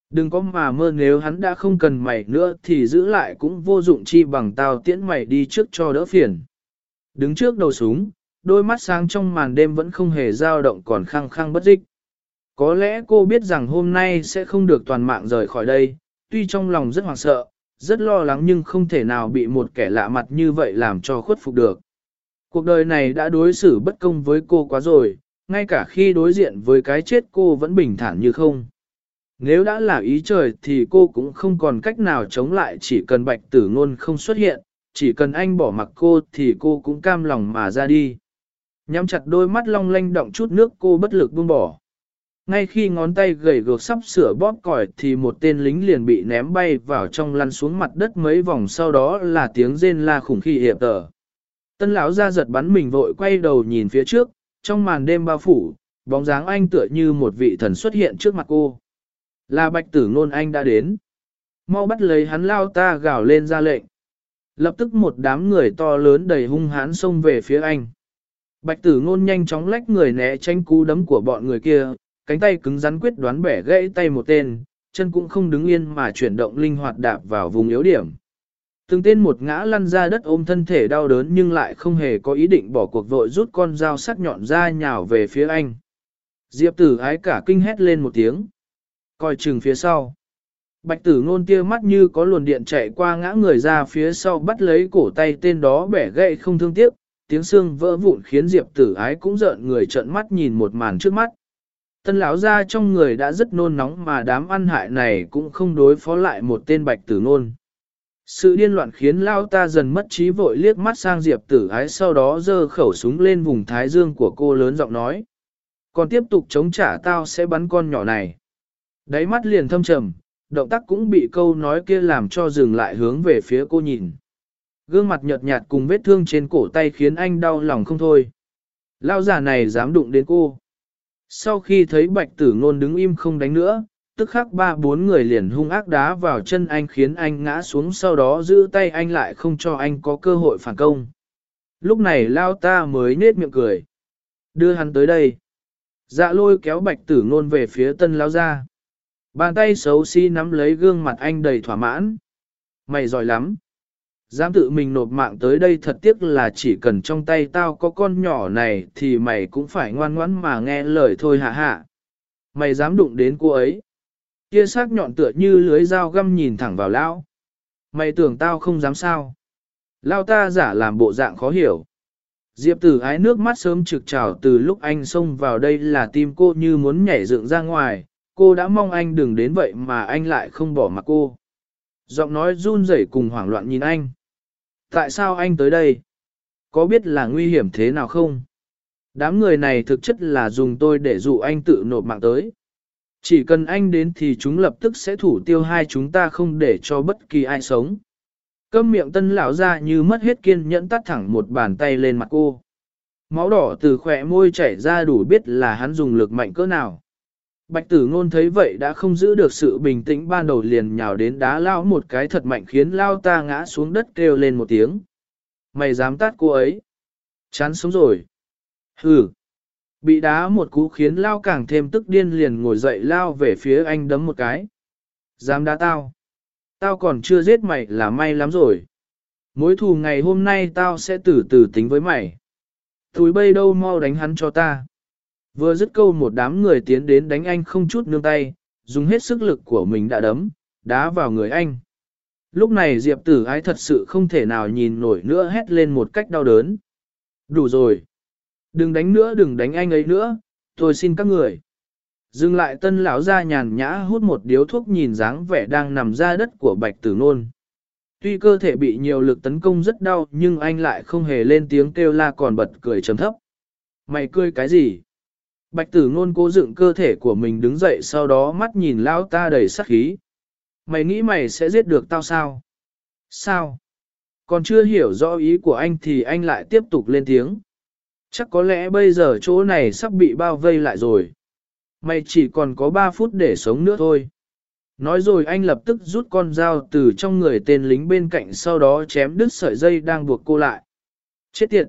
Đừng có mà mơ nếu hắn đã không cần mày nữa thì giữ lại cũng vô dụng chi bằng tao tiễn mày đi trước cho đỡ phiền. Đứng trước đầu súng, đôi mắt sáng trong màn đêm vẫn không hề dao động còn khăng khăng bất dịch. Có lẽ cô biết rằng hôm nay sẽ không được toàn mạng rời khỏi đây, tuy trong lòng rất hoảng sợ, rất lo lắng nhưng không thể nào bị một kẻ lạ mặt như vậy làm cho khuất phục được. Cuộc đời này đã đối xử bất công với cô quá rồi, ngay cả khi đối diện với cái chết cô vẫn bình thản như không. Nếu đã là ý trời thì cô cũng không còn cách nào chống lại chỉ cần bạch tử ngôn không xuất hiện, chỉ cần anh bỏ mặc cô thì cô cũng cam lòng mà ra đi. Nhắm chặt đôi mắt long lanh động chút nước cô bất lực buông bỏ. Ngay khi ngón tay gầy gược sắp sửa bóp còi thì một tên lính liền bị ném bay vào trong lăn xuống mặt đất mấy vòng sau đó là tiếng rên la khủng khi hiệp tờ. Tân lão ra giật bắn mình vội quay đầu nhìn phía trước, trong màn đêm bao phủ, bóng dáng anh tựa như một vị thần xuất hiện trước mặt cô. Là bạch tử ngôn anh đã đến. Mau bắt lấy hắn lao ta gào lên ra lệnh. Lập tức một đám người to lớn đầy hung hãn xông về phía anh. Bạch tử ngôn nhanh chóng lách người né tránh cú đấm của bọn người kia, cánh tay cứng rắn quyết đoán bẻ gãy tay một tên, chân cũng không đứng yên mà chuyển động linh hoạt đạp vào vùng yếu điểm. Từng tên một ngã lăn ra đất ôm thân thể đau đớn nhưng lại không hề có ý định bỏ cuộc vội rút con dao sắc nhọn ra nhào về phía anh. Diệp tử ái cả kinh hét lên một tiếng. Coi chừng phía sau. Bạch tử ngôn kia mắt như có luồn điện chạy qua ngã người ra phía sau bắt lấy cổ tay tên đó bẻ gãy không thương tiếc, tiếng xương vỡ vụn khiến Diệp tử ái cũng giận người trợn mắt nhìn một màn trước mắt. Tân lão ra trong người đã rất nôn nóng mà đám ăn hại này cũng không đối phó lại một tên bạch tử nôn. Sự điên loạn khiến lao ta dần mất trí vội liếc mắt sang Diệp tử ái sau đó giơ khẩu súng lên vùng thái dương của cô lớn giọng nói. Còn tiếp tục chống trả tao sẽ bắn con nhỏ này. Đáy mắt liền thâm trầm, động tác cũng bị câu nói kia làm cho dừng lại hướng về phía cô nhìn. Gương mặt nhợt nhạt cùng vết thương trên cổ tay khiến anh đau lòng không thôi. Lao giả này dám đụng đến cô. Sau khi thấy bạch tử ngôn đứng im không đánh nữa, tức khắc ba bốn người liền hung ác đá vào chân anh khiến anh ngã xuống sau đó giữ tay anh lại không cho anh có cơ hội phản công. Lúc này lao ta mới nết miệng cười. Đưa hắn tới đây. Dạ lôi kéo bạch tử ngôn về phía tân lao ra. Bàn tay xấu xí nắm lấy gương mặt anh đầy thỏa mãn. Mày giỏi lắm. Dám tự mình nộp mạng tới đây thật tiếc là chỉ cần trong tay tao có con nhỏ này thì mày cũng phải ngoan ngoãn mà nghe lời thôi hạ hạ. Mày dám đụng đến cô ấy. Kia sắc nhọn tựa như lưới dao găm nhìn thẳng vào lão. Mày tưởng tao không dám sao. Lao ta giả làm bộ dạng khó hiểu. Diệp tử ái nước mắt sớm trực trào từ lúc anh xông vào đây là tim cô như muốn nhảy dựng ra ngoài, cô đã mong anh đừng đến vậy mà anh lại không bỏ mặc cô. Giọng nói run rẩy cùng hoảng loạn nhìn anh. Tại sao anh tới đây? Có biết là nguy hiểm thế nào không? Đám người này thực chất là dùng tôi để dụ anh tự nộp mạng tới. Chỉ cần anh đến thì chúng lập tức sẽ thủ tiêu hai chúng ta không để cho bất kỳ ai sống. Câm miệng tân lão ra như mất hết kiên nhẫn tắt thẳng một bàn tay lên mặt cô. Máu đỏ từ khỏe môi chảy ra đủ biết là hắn dùng lực mạnh cỡ nào. Bạch tử ngôn thấy vậy đã không giữ được sự bình tĩnh, ban đầu liền nhào đến đá lao một cái thật mạnh khiến lao ta ngã xuống đất kêu lên một tiếng. Mày dám tát cô ấy? Chán sống rồi. Hừ. Bị đá một cú khiến lao càng thêm tức điên liền ngồi dậy lao về phía anh đấm một cái. Dám đá tao. Tao còn chưa giết mày là may lắm rồi. Mối thù ngày hôm nay tao sẽ từ từ tính với mày. Túi bây đâu mau đánh hắn cho ta. Vừa dứt câu một đám người tiến đến đánh anh không chút nương tay, dùng hết sức lực của mình đã đấm, đá vào người anh. Lúc này Diệp tử ái thật sự không thể nào nhìn nổi nữa hét lên một cách đau đớn. Đủ rồi. Đừng đánh nữa đừng đánh anh ấy nữa, tôi xin các người. Dừng lại tân lão ra nhàn nhã hút một điếu thuốc nhìn dáng vẻ đang nằm ra đất của bạch tử nôn. Tuy cơ thể bị nhiều lực tấn công rất đau nhưng anh lại không hề lên tiếng kêu la còn bật cười trầm thấp. Mày cười cái gì? Bạch tử ngôn cố dựng cơ thể của mình đứng dậy sau đó mắt nhìn Lao ta đầy sắc khí. Mày nghĩ mày sẽ giết được tao sao? Sao? Còn chưa hiểu rõ ý của anh thì anh lại tiếp tục lên tiếng. Chắc có lẽ bây giờ chỗ này sắp bị bao vây lại rồi. Mày chỉ còn có 3 phút để sống nữa thôi. Nói rồi anh lập tức rút con dao từ trong người tên lính bên cạnh sau đó chém đứt sợi dây đang buộc cô lại. Chết tiệt!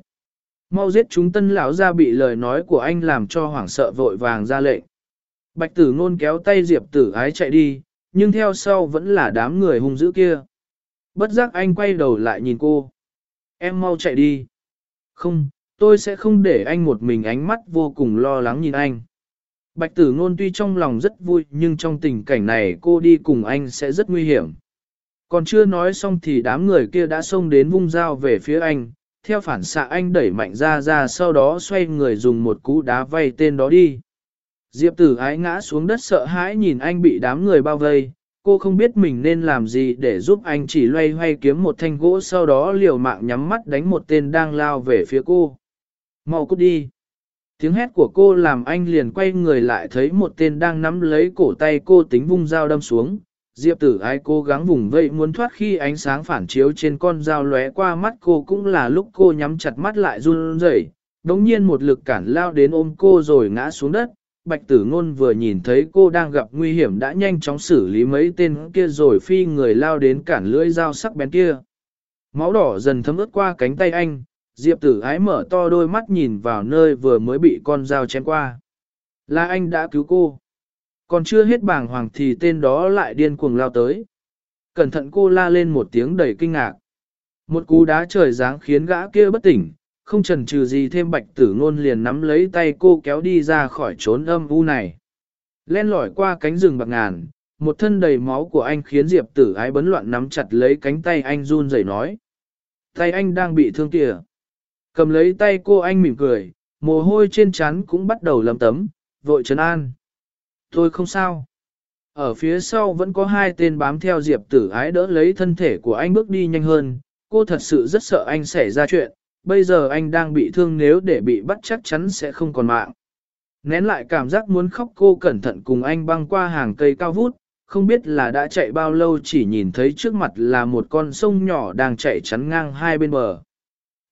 Mau giết chúng tân lão ra bị lời nói của anh làm cho hoảng sợ vội vàng ra lệnh. Bạch tử ngôn kéo tay Diệp tử ái chạy đi, nhưng theo sau vẫn là đám người hung dữ kia. Bất giác anh quay đầu lại nhìn cô. Em mau chạy đi. Không, tôi sẽ không để anh một mình ánh mắt vô cùng lo lắng nhìn anh. Bạch tử ngôn tuy trong lòng rất vui nhưng trong tình cảnh này cô đi cùng anh sẽ rất nguy hiểm. Còn chưa nói xong thì đám người kia đã xông đến vung dao về phía anh, theo phản xạ anh đẩy mạnh ra ra sau đó xoay người dùng một cú đá vay tên đó đi. Diệp tử ái ngã xuống đất sợ hãi nhìn anh bị đám người bao vây, cô không biết mình nên làm gì để giúp anh chỉ loay hoay kiếm một thanh gỗ sau đó liều mạng nhắm mắt đánh một tên đang lao về phía cô. Mau cút đi. Tiếng hét của cô làm anh liền quay người lại thấy một tên đang nắm lấy cổ tay cô tính vung dao đâm xuống. Diệp tử ai cố gắng vùng vây muốn thoát khi ánh sáng phản chiếu trên con dao lóe qua mắt cô cũng là lúc cô nhắm chặt mắt lại run rẩy. Đống nhiên một lực cản lao đến ôm cô rồi ngã xuống đất. Bạch tử ngôn vừa nhìn thấy cô đang gặp nguy hiểm đã nhanh chóng xử lý mấy tên kia rồi phi người lao đến cản lưỡi dao sắc bén kia. Máu đỏ dần thấm ướt qua cánh tay anh, Diệp tử ái mở to đôi mắt nhìn vào nơi vừa mới bị con dao chém qua. Là anh đã cứu cô. Còn chưa hết bàng hoàng thì tên đó lại điên cuồng lao tới. Cẩn thận cô la lên một tiếng đầy kinh ngạc. Một cú đá trời giáng khiến gã kia bất tỉnh, không chần chừ gì thêm bạch tử ngôn liền nắm lấy tay cô kéo đi ra khỏi trốn âm u này. Len lỏi qua cánh rừng bạc ngàn, một thân đầy máu của anh khiến Diệp tử ái bấn loạn nắm chặt lấy cánh tay anh run rẩy nói. Tay anh đang bị thương kìa. Cầm lấy tay cô anh mỉm cười, mồ hôi trên trán cũng bắt đầu lấm tấm, vội trấn an. Tôi không sao. Ở phía sau vẫn có hai tên bám theo Diệp tử ái đỡ lấy thân thể của anh bước đi nhanh hơn, cô thật sự rất sợ anh xảy ra chuyện, bây giờ anh đang bị thương nếu để bị bắt chắc chắn sẽ không còn mạng. Nén lại cảm giác muốn khóc cô cẩn thận cùng anh băng qua hàng cây cao vút, không biết là đã chạy bao lâu chỉ nhìn thấy trước mặt là một con sông nhỏ đang chạy chắn ngang hai bên bờ.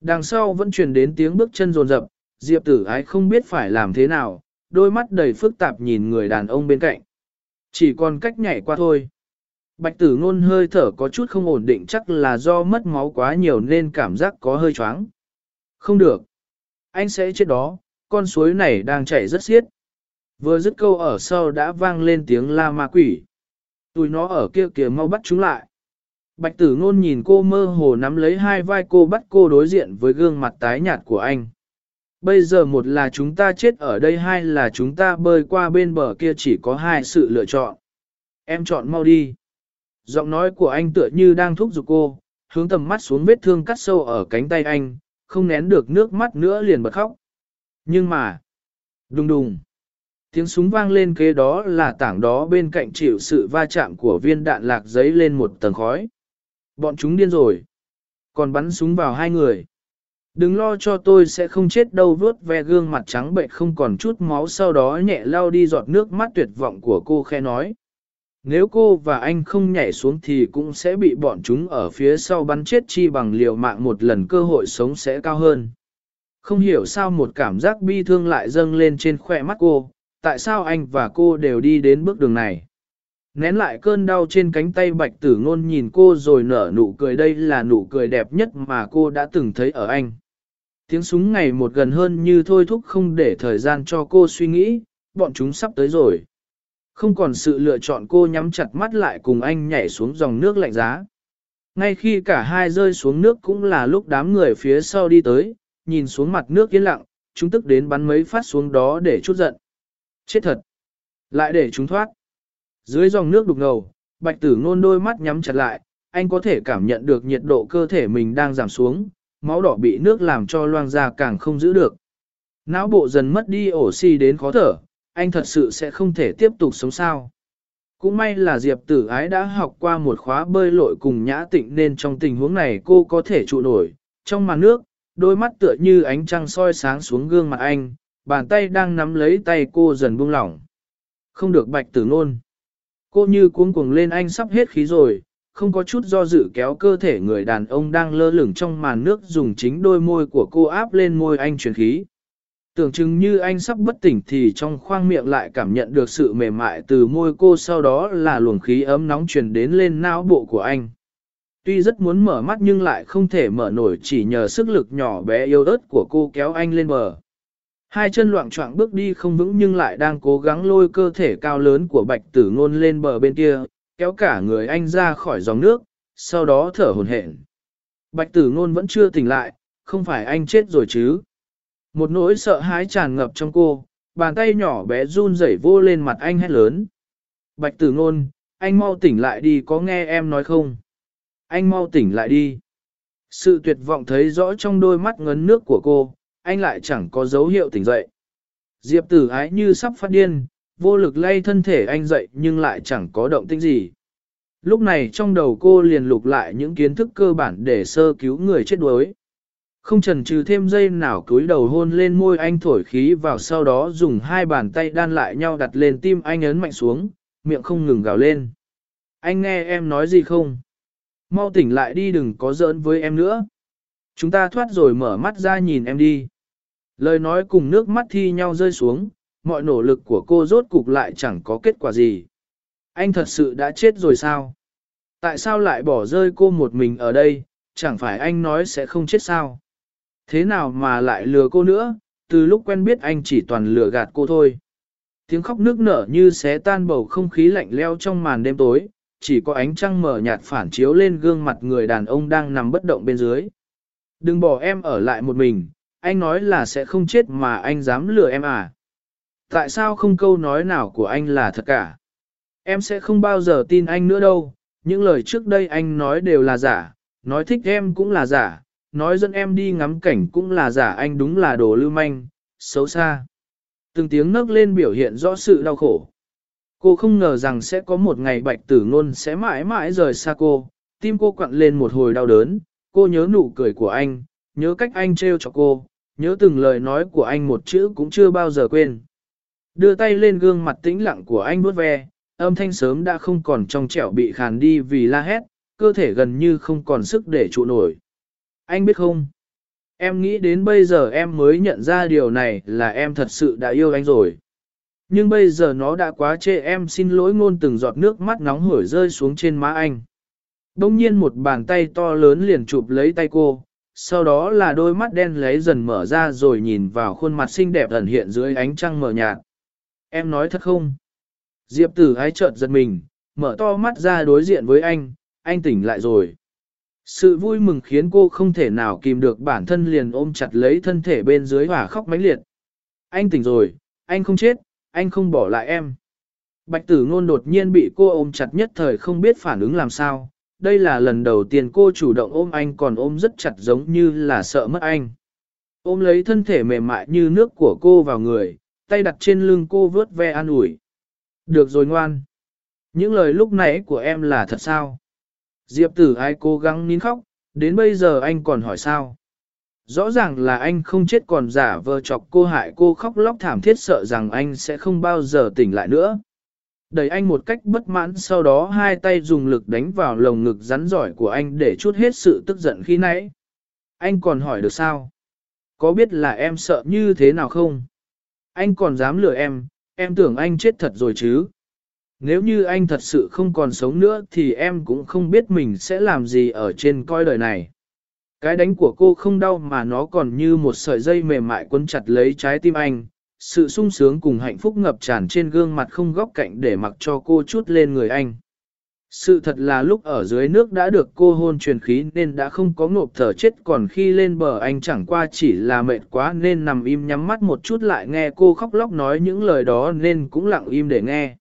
Đằng sau vẫn truyền đến tiếng bước chân rồn rập, Diệp tử ái không biết phải làm thế nào, đôi mắt đầy phức tạp nhìn người đàn ông bên cạnh. Chỉ còn cách nhảy qua thôi. Bạch tử ngôn hơi thở có chút không ổn định chắc là do mất máu quá nhiều nên cảm giác có hơi choáng. Không được. Anh sẽ chết đó, con suối này đang chảy rất xiết. Vừa dứt câu ở sau đã vang lên tiếng la ma quỷ. Tụi nó ở kia kìa mau bắt chúng lại. Bạch tử ngôn nhìn cô mơ hồ nắm lấy hai vai cô bắt cô đối diện với gương mặt tái nhạt của anh. Bây giờ một là chúng ta chết ở đây hai là chúng ta bơi qua bên bờ kia chỉ có hai sự lựa chọn. Em chọn mau đi. Giọng nói của anh tựa như đang thúc giục cô, hướng tầm mắt xuống vết thương cắt sâu ở cánh tay anh, không nén được nước mắt nữa liền bật khóc. Nhưng mà, đùng đùng, tiếng súng vang lên kế đó là tảng đó bên cạnh chịu sự va chạm của viên đạn lạc giấy lên một tầng khói. Bọn chúng điên rồi. Còn bắn súng vào hai người. Đừng lo cho tôi sẽ không chết đâu vớt ve gương mặt trắng bệnh không còn chút máu sau đó nhẹ lao đi giọt nước mắt tuyệt vọng của cô khe nói. Nếu cô và anh không nhảy xuống thì cũng sẽ bị bọn chúng ở phía sau bắn chết chi bằng liều mạng một lần cơ hội sống sẽ cao hơn. Không hiểu sao một cảm giác bi thương lại dâng lên trên khỏe mắt cô, tại sao anh và cô đều đi đến bước đường này. Nén lại cơn đau trên cánh tay bạch tử ngôn nhìn cô rồi nở nụ cười đây là nụ cười đẹp nhất mà cô đã từng thấy ở anh. Tiếng súng ngày một gần hơn như thôi thúc không để thời gian cho cô suy nghĩ, bọn chúng sắp tới rồi. Không còn sự lựa chọn cô nhắm chặt mắt lại cùng anh nhảy xuống dòng nước lạnh giá. Ngay khi cả hai rơi xuống nước cũng là lúc đám người phía sau đi tới, nhìn xuống mặt nước yên lặng, chúng tức đến bắn mấy phát xuống đó để chút giận. Chết thật! Lại để chúng thoát. Dưới dòng nước đục ngầu, bạch tử ngôn đôi mắt nhắm chặt lại, anh có thể cảm nhận được nhiệt độ cơ thể mình đang giảm xuống, máu đỏ bị nước làm cho loang ra càng không giữ được. Não bộ dần mất đi oxy đến khó thở, anh thật sự sẽ không thể tiếp tục sống sao. Cũng may là Diệp tử ái đã học qua một khóa bơi lội cùng nhã tịnh nên trong tình huống này cô có thể trụ nổi. Trong màn nước, đôi mắt tựa như ánh trăng soi sáng xuống gương mặt anh, bàn tay đang nắm lấy tay cô dần buông lỏng. Không được bạch tử nôn. Cô như cuống cuồng lên anh sắp hết khí rồi, không có chút do dự kéo cơ thể người đàn ông đang lơ lửng trong màn nước dùng chính đôi môi của cô áp lên môi anh truyền khí. Tưởng chừng như anh sắp bất tỉnh thì trong khoang miệng lại cảm nhận được sự mềm mại từ môi cô sau đó là luồng khí ấm nóng truyền đến lên não bộ của anh. Tuy rất muốn mở mắt nhưng lại không thể mở nổi chỉ nhờ sức lực nhỏ bé yếu ớt của cô kéo anh lên bờ. Hai chân loạn trọng bước đi không vững nhưng lại đang cố gắng lôi cơ thể cao lớn của bạch tử ngôn lên bờ bên kia, kéo cả người anh ra khỏi dòng nước, sau đó thở hồn hển. Bạch tử ngôn vẫn chưa tỉnh lại, không phải anh chết rồi chứ. Một nỗi sợ hãi tràn ngập trong cô, bàn tay nhỏ bé run rẩy vô lên mặt anh hét lớn. Bạch tử ngôn, anh mau tỉnh lại đi có nghe em nói không? Anh mau tỉnh lại đi. Sự tuyệt vọng thấy rõ trong đôi mắt ngấn nước của cô, anh lại chẳng có dấu hiệu tỉnh dậy. Diệp tử ái như sắp phát điên, vô lực lay thân thể anh dậy nhưng lại chẳng có động tĩnh gì. Lúc này trong đầu cô liền lục lại những kiến thức cơ bản để sơ cứu người chết đuối. Không chần chừ thêm giây nào cúi đầu hôn lên môi anh thổi khí vào sau đó dùng hai bàn tay đan lại nhau đặt lên tim anh ấn mạnh xuống, miệng không ngừng gào lên. Anh nghe em nói gì không? Mau tỉnh lại đi đừng có giỡn với em nữa. Chúng ta thoát rồi mở mắt ra nhìn em đi. Lời nói cùng nước mắt thi nhau rơi xuống, mọi nỗ lực của cô rốt cục lại chẳng có kết quả gì. Anh thật sự đã chết rồi sao? Tại sao lại bỏ rơi cô một mình ở đây, chẳng phải anh nói sẽ không chết sao? Thế nào mà lại lừa cô nữa, từ lúc quen biết anh chỉ toàn lừa gạt cô thôi. Tiếng khóc nước nở như xé tan bầu không khí lạnh leo trong màn đêm tối, chỉ có ánh trăng mở nhạt phản chiếu lên gương mặt người đàn ông đang nằm bất động bên dưới. Đừng bỏ em ở lại một mình, anh nói là sẽ không chết mà anh dám lừa em à. Tại sao không câu nói nào của anh là thật cả? Em sẽ không bao giờ tin anh nữa đâu, những lời trước đây anh nói đều là giả, nói thích em cũng là giả, nói dẫn em đi ngắm cảnh cũng là giả. Anh đúng là đồ lưu manh, xấu xa. Từng tiếng nấc lên biểu hiện rõ sự đau khổ. Cô không ngờ rằng sẽ có một ngày bạch tử ngôn sẽ mãi mãi rời xa cô, tim cô quặn lên một hồi đau đớn, cô nhớ nụ cười của anh, nhớ cách anh trêu cho cô, nhớ từng lời nói của anh một chữ cũng chưa bao giờ quên. Đưa tay lên gương mặt tĩnh lặng của anh vuốt ve, âm thanh sớm đã không còn trong trẻo bị khàn đi vì la hét, cơ thể gần như không còn sức để trụ nổi. Anh biết không? Em nghĩ đến bây giờ em mới nhận ra điều này là em thật sự đã yêu anh rồi. Nhưng bây giờ nó đã quá chê em xin lỗi ngôn từng giọt nước mắt nóng hổi rơi xuống trên má anh. Đông nhiên một bàn tay to lớn liền chụp lấy tay cô, sau đó là đôi mắt đen lấy dần mở ra rồi nhìn vào khuôn mặt xinh đẹp ẩn hiện dưới ánh trăng mờ nhạt. Em nói thật không? Diệp tử ái chợt giật mình, mở to mắt ra đối diện với anh, anh tỉnh lại rồi. Sự vui mừng khiến cô không thể nào kìm được bản thân liền ôm chặt lấy thân thể bên dưới và khóc mãnh liệt. Anh tỉnh rồi, anh không chết, anh không bỏ lại em. Bạch tử ngôn đột nhiên bị cô ôm chặt nhất thời không biết phản ứng làm sao. Đây là lần đầu tiên cô chủ động ôm anh còn ôm rất chặt giống như là sợ mất anh. Ôm lấy thân thể mềm mại như nước của cô vào người, tay đặt trên lưng cô vớt ve an ủi. Được rồi ngoan. Những lời lúc nãy của em là thật sao? Diệp tử ai cố gắng nín khóc, đến bây giờ anh còn hỏi sao? Rõ ràng là anh không chết còn giả vờ chọc cô hại cô khóc lóc thảm thiết sợ rằng anh sẽ không bao giờ tỉnh lại nữa. Đẩy anh một cách bất mãn sau đó hai tay dùng lực đánh vào lồng ngực rắn giỏi của anh để chút hết sự tức giận khi nãy. Anh còn hỏi được sao? Có biết là em sợ như thế nào không? Anh còn dám lừa em, em tưởng anh chết thật rồi chứ? Nếu như anh thật sự không còn sống nữa thì em cũng không biết mình sẽ làm gì ở trên coi đời này. Cái đánh của cô không đau mà nó còn như một sợi dây mềm mại quấn chặt lấy trái tim anh. Sự sung sướng cùng hạnh phúc ngập tràn trên gương mặt không góc cạnh để mặc cho cô chút lên người anh. Sự thật là lúc ở dưới nước đã được cô hôn truyền khí nên đã không có ngộp thở chết còn khi lên bờ anh chẳng qua chỉ là mệt quá nên nằm im nhắm mắt một chút lại nghe cô khóc lóc nói những lời đó nên cũng lặng im để nghe.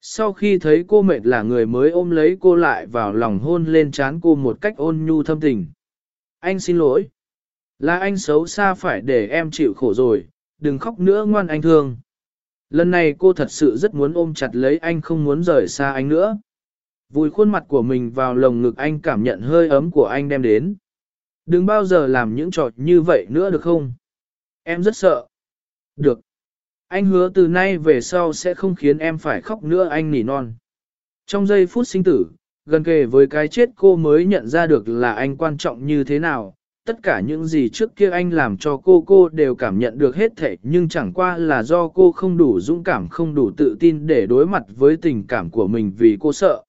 Sau khi thấy cô mệt là người mới ôm lấy cô lại vào lòng hôn lên trán cô một cách ôn nhu thâm tình. Anh xin lỗi. Là anh xấu xa phải để em chịu khổ rồi, đừng khóc nữa ngoan anh thương. Lần này cô thật sự rất muốn ôm chặt lấy anh không muốn rời xa anh nữa. Vùi khuôn mặt của mình vào lồng ngực anh cảm nhận hơi ấm của anh đem đến. Đừng bao giờ làm những trò như vậy nữa được không? Em rất sợ. Được. Anh hứa từ nay về sau sẽ không khiến em phải khóc nữa anh nỉ non. Trong giây phút sinh tử, gần kề với cái chết cô mới nhận ra được là anh quan trọng như thế nào, tất cả những gì trước kia anh làm cho cô cô đều cảm nhận được hết thảy nhưng chẳng qua là do cô không đủ dũng cảm không đủ tự tin để đối mặt với tình cảm của mình vì cô sợ.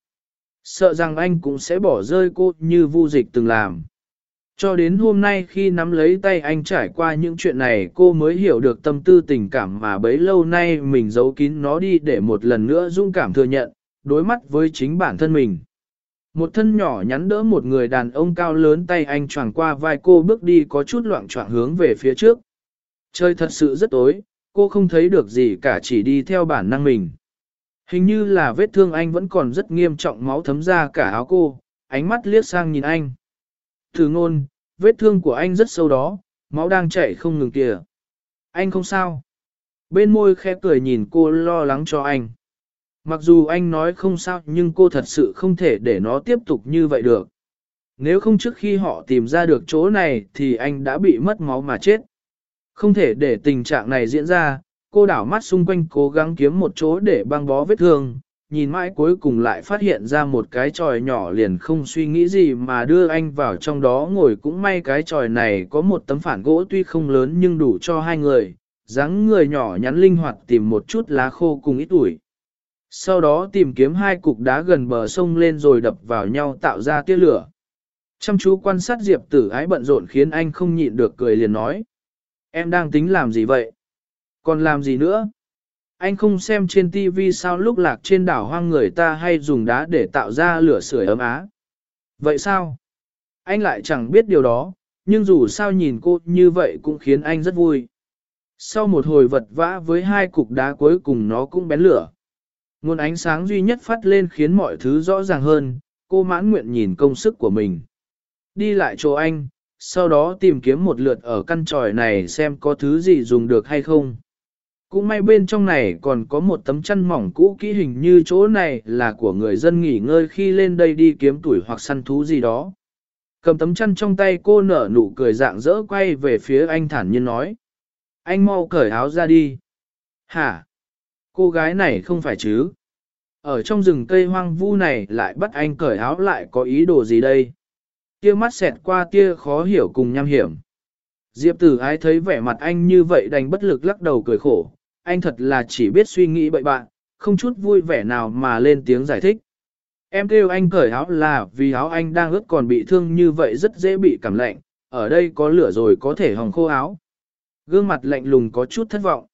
Sợ rằng anh cũng sẽ bỏ rơi cô như vu dịch từng làm. Cho đến hôm nay khi nắm lấy tay anh trải qua những chuyện này cô mới hiểu được tâm tư tình cảm mà bấy lâu nay mình giấu kín nó đi để một lần nữa dũng cảm thừa nhận, đối mắt với chính bản thân mình. Một thân nhỏ nhắn đỡ một người đàn ông cao lớn tay anh choàng qua vai cô bước đi có chút loạn choạng hướng về phía trước. Trời thật sự rất tối, cô không thấy được gì cả chỉ đi theo bản năng mình. Hình như là vết thương anh vẫn còn rất nghiêm trọng máu thấm ra cả áo cô, ánh mắt liếc sang nhìn anh. Thử ngôn, vết thương của anh rất sâu đó, máu đang chảy không ngừng kìa. Anh không sao. Bên môi khẽ cười nhìn cô lo lắng cho anh. Mặc dù anh nói không sao nhưng cô thật sự không thể để nó tiếp tục như vậy được. Nếu không trước khi họ tìm ra được chỗ này thì anh đã bị mất máu mà chết. Không thể để tình trạng này diễn ra, cô đảo mắt xung quanh cố gắng kiếm một chỗ để băng bó vết thương, nhìn mãi cuối cùng lại phát hiện ra một cái tròi nhỏ liền không suy nghĩ gì mà đưa anh vào trong đó ngồi cũng may cái tròi này có một tấm phản gỗ tuy không lớn nhưng đủ cho hai người, dáng người nhỏ nhắn linh hoạt tìm một chút lá khô cùng ít ủi. Sau đó tìm kiếm hai cục đá gần bờ sông lên rồi đập vào nhau tạo ra tia lửa. Chăm chú quan sát Diệp tử ái bận rộn khiến anh không nhịn được cười liền nói. Em đang tính làm gì vậy? Còn làm gì nữa? Anh không xem trên TV sao lúc lạc trên đảo hoang người ta hay dùng đá để tạo ra lửa sưởi ấm á. Vậy sao? Anh lại chẳng biết điều đó, nhưng dù sao nhìn cô như vậy cũng khiến anh rất vui. Sau một hồi vật vã với hai cục đá cuối cùng nó cũng bén lửa. Nguồn ánh sáng duy nhất phát lên khiến mọi thứ rõ ràng hơn, cô mãn nguyện nhìn công sức của mình. Đi lại chỗ anh, sau đó tìm kiếm một lượt ở căn tròi này xem có thứ gì dùng được hay không. Cũng may bên trong này còn có một tấm chăn mỏng cũ kỹ hình như chỗ này là của người dân nghỉ ngơi khi lên đây đi kiếm tuổi hoặc săn thú gì đó. Cầm tấm chăn trong tay cô nở nụ cười dạng dỡ quay về phía anh thản nhiên nói. Anh mau cởi áo ra đi. Hả? Cô gái này không phải chứ? Ở trong rừng cây hoang vu này lại bắt anh cởi áo lại có ý đồ gì đây? Tia mắt xẹt qua tia khó hiểu cùng nham hiểm. Diệp tử ái thấy vẻ mặt anh như vậy đành bất lực lắc đầu cười khổ. Anh thật là chỉ biết suy nghĩ bậy bạn, không chút vui vẻ nào mà lên tiếng giải thích. Em kêu anh cởi áo là vì áo anh đang ướt còn bị thương như vậy rất dễ bị cảm lạnh, ở đây có lửa rồi có thể hòng khô áo. Gương mặt lạnh lùng có chút thất vọng.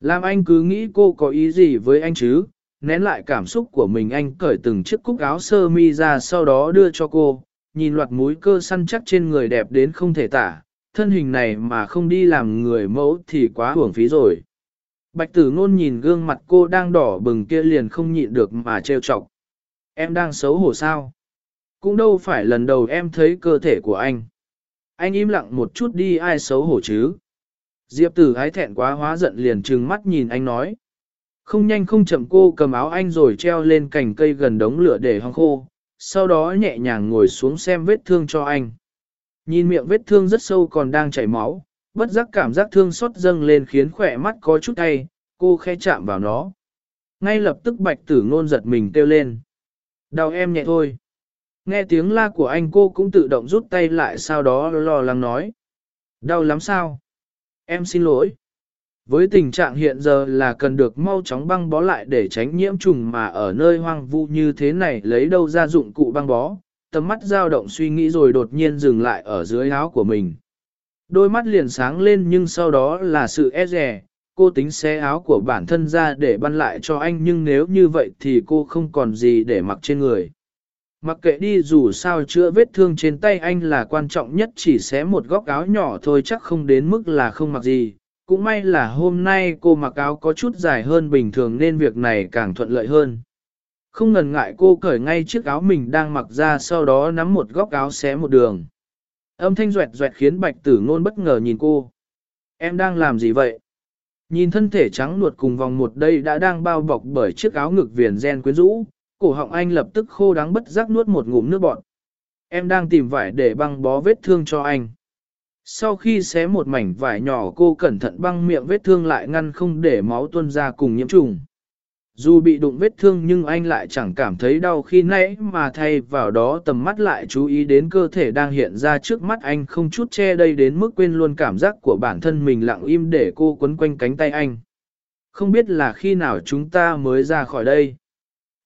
Làm anh cứ nghĩ cô có ý gì với anh chứ, nén lại cảm xúc của mình anh cởi từng chiếc cúc áo sơ mi ra sau đó đưa cho cô, nhìn loạt múi cơ săn chắc trên người đẹp đến không thể tả, thân hình này mà không đi làm người mẫu thì quá hưởng phí rồi. Bạch tử ngôn nhìn gương mặt cô đang đỏ bừng kia liền không nhịn được mà trêu chọc. Em đang xấu hổ sao? Cũng đâu phải lần đầu em thấy cơ thể của anh. Anh im lặng một chút đi ai xấu hổ chứ? Diệp tử ái thẹn quá hóa giận liền trừng mắt nhìn anh nói. Không nhanh không chậm cô cầm áo anh rồi treo lên cành cây gần đống lửa để hong khô, sau đó nhẹ nhàng ngồi xuống xem vết thương cho anh. Nhìn miệng vết thương rất sâu còn đang chảy máu, bất giác cảm giác thương xót dâng lên khiến khỏe mắt có chút tay, cô khe chạm vào nó. Ngay lập tức bạch tử ngôn giật mình kêu lên. Đau em nhẹ thôi. Nghe tiếng la của anh cô cũng tự động rút tay lại sau đó lo lắng nói. Đau lắm sao? Em xin lỗi. Với tình trạng hiện giờ là cần được mau chóng băng bó lại để tránh nhiễm trùng mà ở nơi hoang vu như thế này lấy đâu ra dụng cụ băng bó, tầm mắt dao động suy nghĩ rồi đột nhiên dừng lại ở dưới áo của mình. Đôi mắt liền sáng lên nhưng sau đó là sự e rè, cô tính xé áo của bản thân ra để băn lại cho anh nhưng nếu như vậy thì cô không còn gì để mặc trên người. Mặc kệ đi dù sao chữa vết thương trên tay anh là quan trọng nhất chỉ xé một góc áo nhỏ thôi chắc không đến mức là không mặc gì. Cũng may là hôm nay cô mặc áo có chút dài hơn bình thường nên việc này càng thuận lợi hơn. Không ngần ngại cô cởi ngay chiếc áo mình đang mặc ra sau đó nắm một góc áo xé một đường. Âm thanh duẹt duẹt khiến bạch tử ngôn bất ngờ nhìn cô. Em đang làm gì vậy? Nhìn thân thể trắng nuột cùng vòng một đây đã đang bao bọc bởi chiếc áo ngực viền gen quyến rũ, cổ họng anh lập tức khô đắng bất giác nuốt một ngụm nước bọt. Em đang tìm vải để băng bó vết thương cho anh. Sau khi xé một mảnh vải nhỏ cô cẩn thận băng miệng vết thương lại ngăn không để máu tuôn ra cùng nhiễm trùng. Dù bị đụng vết thương nhưng anh lại chẳng cảm thấy đau khi nãy mà thay vào đó tầm mắt lại chú ý đến cơ thể đang hiện ra trước mắt anh không chút che đây đến mức quên luôn cảm giác của bản thân mình lặng im để cô quấn quanh cánh tay anh. Không biết là khi nào chúng ta mới ra khỏi đây.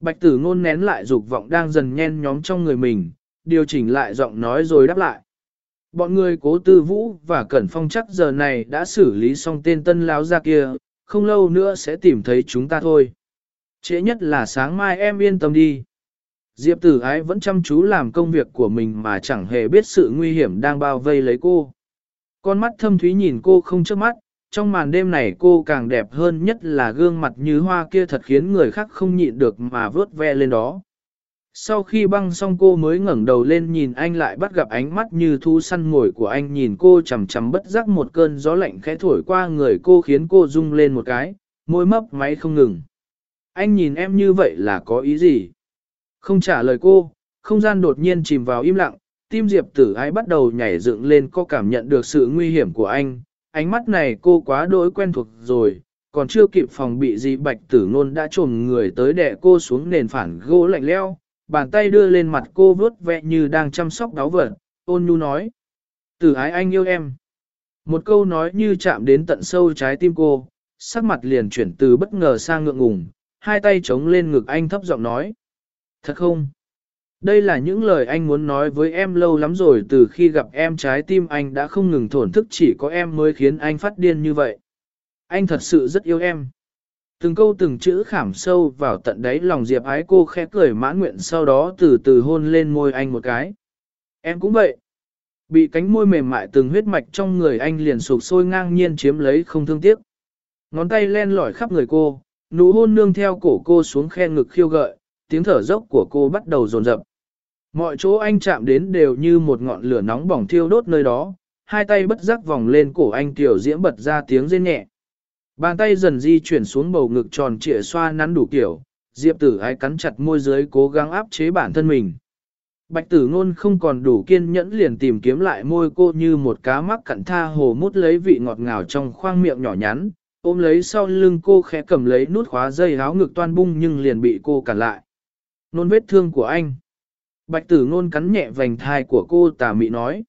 Bạch tử ngôn nén lại dục vọng đang dần nhen nhóm trong người mình, điều chỉnh lại giọng nói rồi đáp lại. Bọn người cố tư vũ và cẩn phong chắc giờ này đã xử lý xong tên tân láo ra kia, không lâu nữa sẽ tìm thấy chúng ta thôi. Trễ nhất là sáng mai em yên tâm đi. Diệp tử ái vẫn chăm chú làm công việc của mình mà chẳng hề biết sự nguy hiểm đang bao vây lấy cô. Con mắt thâm thúy nhìn cô không chớp mắt, trong màn đêm này cô càng đẹp hơn nhất là gương mặt như hoa kia thật khiến người khác không nhịn được mà vớt ve lên đó. Sau khi băng xong cô mới ngẩng đầu lên nhìn anh lại bắt gặp ánh mắt như thu săn ngồi của anh nhìn cô chầm chầm bất giác một cơn gió lạnh khẽ thổi qua người cô khiến cô rung lên một cái, môi mấp máy không ngừng. Anh nhìn em như vậy là có ý gì? Không trả lời cô, không gian đột nhiên chìm vào im lặng, tim Diệp tử ái bắt đầu nhảy dựng lên có cảm nhận được sự nguy hiểm của anh. Ánh mắt này cô quá đỗi quen thuộc rồi, còn chưa kịp phòng bị gì bạch tử ngôn đã trồm người tới đè cô xuống nền phản gỗ lạnh leo, bàn tay đưa lên mặt cô vớt vẹ như đang chăm sóc đáo vật, ôn nhu nói. Tử ái anh yêu em. Một câu nói như chạm đến tận sâu trái tim cô, sắc mặt liền chuyển từ bất ngờ sang ngượng ngùng, hai tay chống lên ngực anh thấp giọng nói. Thật không? Đây là những lời anh muốn nói với em lâu lắm rồi từ khi gặp em trái tim anh đã không ngừng thổn thức chỉ có em mới khiến anh phát điên như vậy. Anh thật sự rất yêu em. Từng câu từng chữ khảm sâu vào tận đáy lòng Diệp ái cô khẽ cười mãn nguyện sau đó từ từ hôn lên môi anh một cái. Em cũng vậy. Bị cánh môi mềm mại từng huyết mạch trong người anh liền sụp sôi ngang nhiên chiếm lấy không thương tiếc. Ngón tay len lỏi khắp người cô, nụ hôn nương theo cổ cô xuống khen ngực khiêu gợi, tiếng thở dốc của cô bắt đầu dồn dập. Mọi chỗ anh chạm đến đều như một ngọn lửa nóng bỏng thiêu đốt nơi đó, hai tay bất giác vòng lên cổ anh tiểu diễm bật ra tiếng rên nhẹ. Bàn tay dần di chuyển xuống bầu ngực tròn trịa xoa nắn đủ kiểu, Diệp tử ái cắn chặt môi dưới cố gắng áp chế bản thân mình. Bạch tử ngôn không còn đủ kiên nhẫn liền tìm kiếm lại môi cô như một cá mắc cặn tha hồ mút lấy vị ngọt ngào trong khoang miệng nhỏ nhắn, ôm lấy sau lưng cô khẽ cầm lấy nút khóa dây áo ngực toan bung nhưng liền bị cô cản lại. Nôn vết thương của anh. Bạch tử ngôn cắn nhẹ vành thai của cô tà mị nói.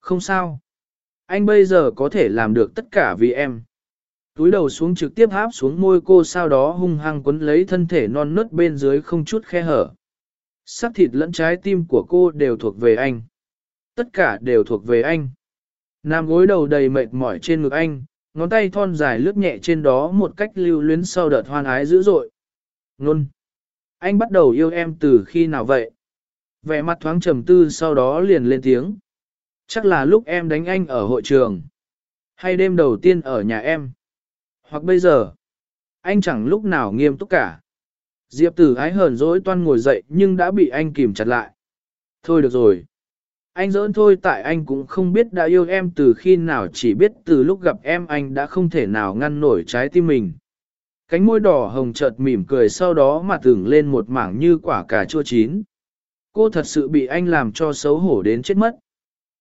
Không sao. Anh bây giờ có thể làm được tất cả vì em túi đầu xuống trực tiếp háp xuống môi cô sau đó hung hăng quấn lấy thân thể non nớt bên dưới không chút khe hở. Sắc thịt lẫn trái tim của cô đều thuộc về anh. Tất cả đều thuộc về anh. Nam gối đầu đầy mệt mỏi trên ngực anh, ngón tay thon dài lướt nhẹ trên đó một cách lưu luyến sau đợt hoan ái dữ dội. Nôn! Anh bắt đầu yêu em từ khi nào vậy? Vẻ mặt thoáng trầm tư sau đó liền lên tiếng. Chắc là lúc em đánh anh ở hội trường. Hay đêm đầu tiên ở nhà em. Hoặc bây giờ, anh chẳng lúc nào nghiêm túc cả. Diệp tử ái hờn dỗi toan ngồi dậy nhưng đã bị anh kìm chặt lại. Thôi được rồi. Anh giỡn thôi tại anh cũng không biết đã yêu em từ khi nào chỉ biết từ lúc gặp em anh đã không thể nào ngăn nổi trái tim mình. Cánh môi đỏ hồng chợt mỉm cười sau đó mà tưởng lên một mảng như quả cà chua chín. Cô thật sự bị anh làm cho xấu hổ đến chết mất.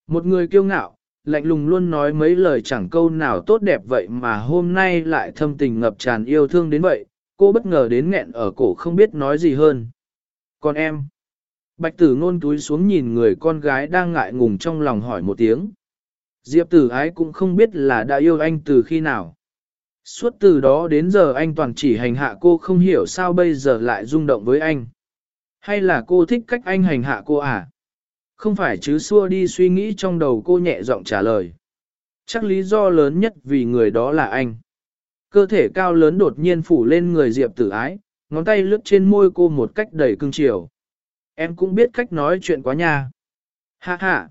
Một người kiêu ngạo, lạnh lùng luôn nói mấy lời chẳng câu nào tốt đẹp vậy mà hôm nay lại thâm tình ngập tràn yêu thương đến vậy, cô bất ngờ đến nghẹn ở cổ không biết nói gì hơn. Còn em? Bạch tử ngôn túi xuống nhìn người con gái đang ngại ngùng trong lòng hỏi một tiếng. Diệp tử ái cũng không biết là đã yêu anh từ khi nào. Suốt từ đó đến giờ anh toàn chỉ hành hạ cô không hiểu sao bây giờ lại rung động với anh. Hay là cô thích cách anh hành hạ cô à? Không phải chứ xua đi suy nghĩ trong đầu cô nhẹ giọng trả lời. Chắc lý do lớn nhất vì người đó là anh. Cơ thể cao lớn đột nhiên phủ lên người Diệp tử ái, ngón tay lướt trên môi cô một cách đầy cưng chiều. Em cũng biết cách nói chuyện quá nha. Ha ha.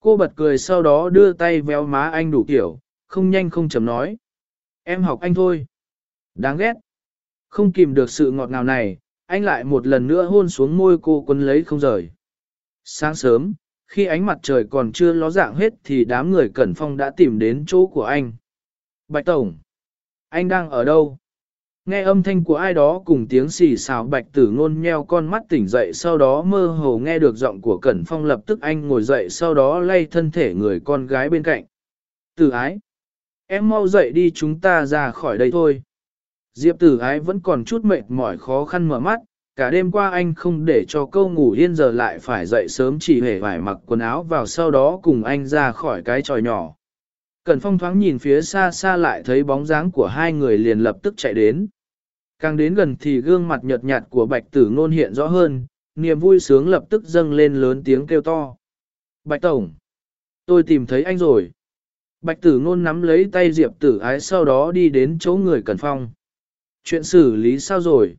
Cô bật cười sau đó đưa tay véo má anh đủ kiểu, không nhanh không chậm nói. Em học anh thôi. Đáng ghét. Không kìm được sự ngọt ngào này, anh lại một lần nữa hôn xuống môi cô quấn lấy không rời. Sáng sớm, khi ánh mặt trời còn chưa ló dạng hết thì đám người Cẩn Phong đã tìm đến chỗ của anh. Bạch Tổng, anh đang ở đâu? Nghe âm thanh của ai đó cùng tiếng xì xào bạch tử ngôn nheo con mắt tỉnh dậy sau đó mơ hồ nghe được giọng của Cẩn Phong lập tức anh ngồi dậy sau đó lay thân thể người con gái bên cạnh. Tử ái, em mau dậy đi chúng ta ra khỏi đây thôi. Diệp tử ái vẫn còn chút mệt mỏi khó khăn mở mắt, cả đêm qua anh không để cho câu ngủ yên giờ lại phải dậy sớm chỉ hề phải mặc quần áo vào sau đó cùng anh ra khỏi cái tròi nhỏ. Cẩn phong thoáng nhìn phía xa xa lại thấy bóng dáng của hai người liền lập tức chạy đến. Càng đến gần thì gương mặt nhợt nhạt của bạch tử ngôn hiện rõ hơn, niềm vui sướng lập tức dâng lên lớn tiếng kêu to. Bạch Tổng! Tôi tìm thấy anh rồi. Bạch tử ngôn nắm lấy tay Diệp tử ái sau đó đi đến chỗ người Cẩn Phong. Chuyện xử lý sao rồi?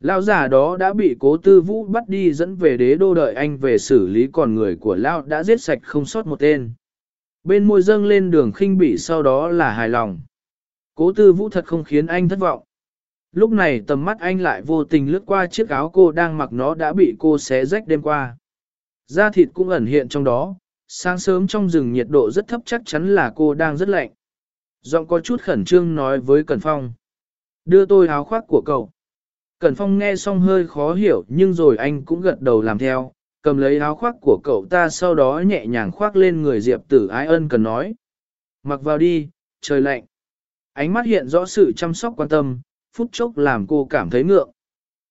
Lao giả đó đã bị cố tư vũ bắt đi dẫn về đế đô đợi anh về xử lý còn người của Lao đã giết sạch không sót một tên. Bên môi dâng lên đường khinh bỉ sau đó là hài lòng. Cố tư vũ thật không khiến anh thất vọng. Lúc này tầm mắt anh lại vô tình lướt qua chiếc áo cô đang mặc nó đã bị cô xé rách đêm qua. Da thịt cũng ẩn hiện trong đó, sáng sớm trong rừng nhiệt độ rất thấp chắc chắn là cô đang rất lạnh. Giọng có chút khẩn trương nói với Cẩn Phong. Đưa tôi áo khoác của cậu. Cẩn Phong nghe xong hơi khó hiểu nhưng rồi anh cũng gật đầu làm theo, cầm lấy áo khoác của cậu ta sau đó nhẹ nhàng khoác lên người Diệp tử ái ân cần nói. Mặc vào đi, trời lạnh. Ánh mắt hiện rõ sự chăm sóc quan tâm, phút chốc làm cô cảm thấy ngượng.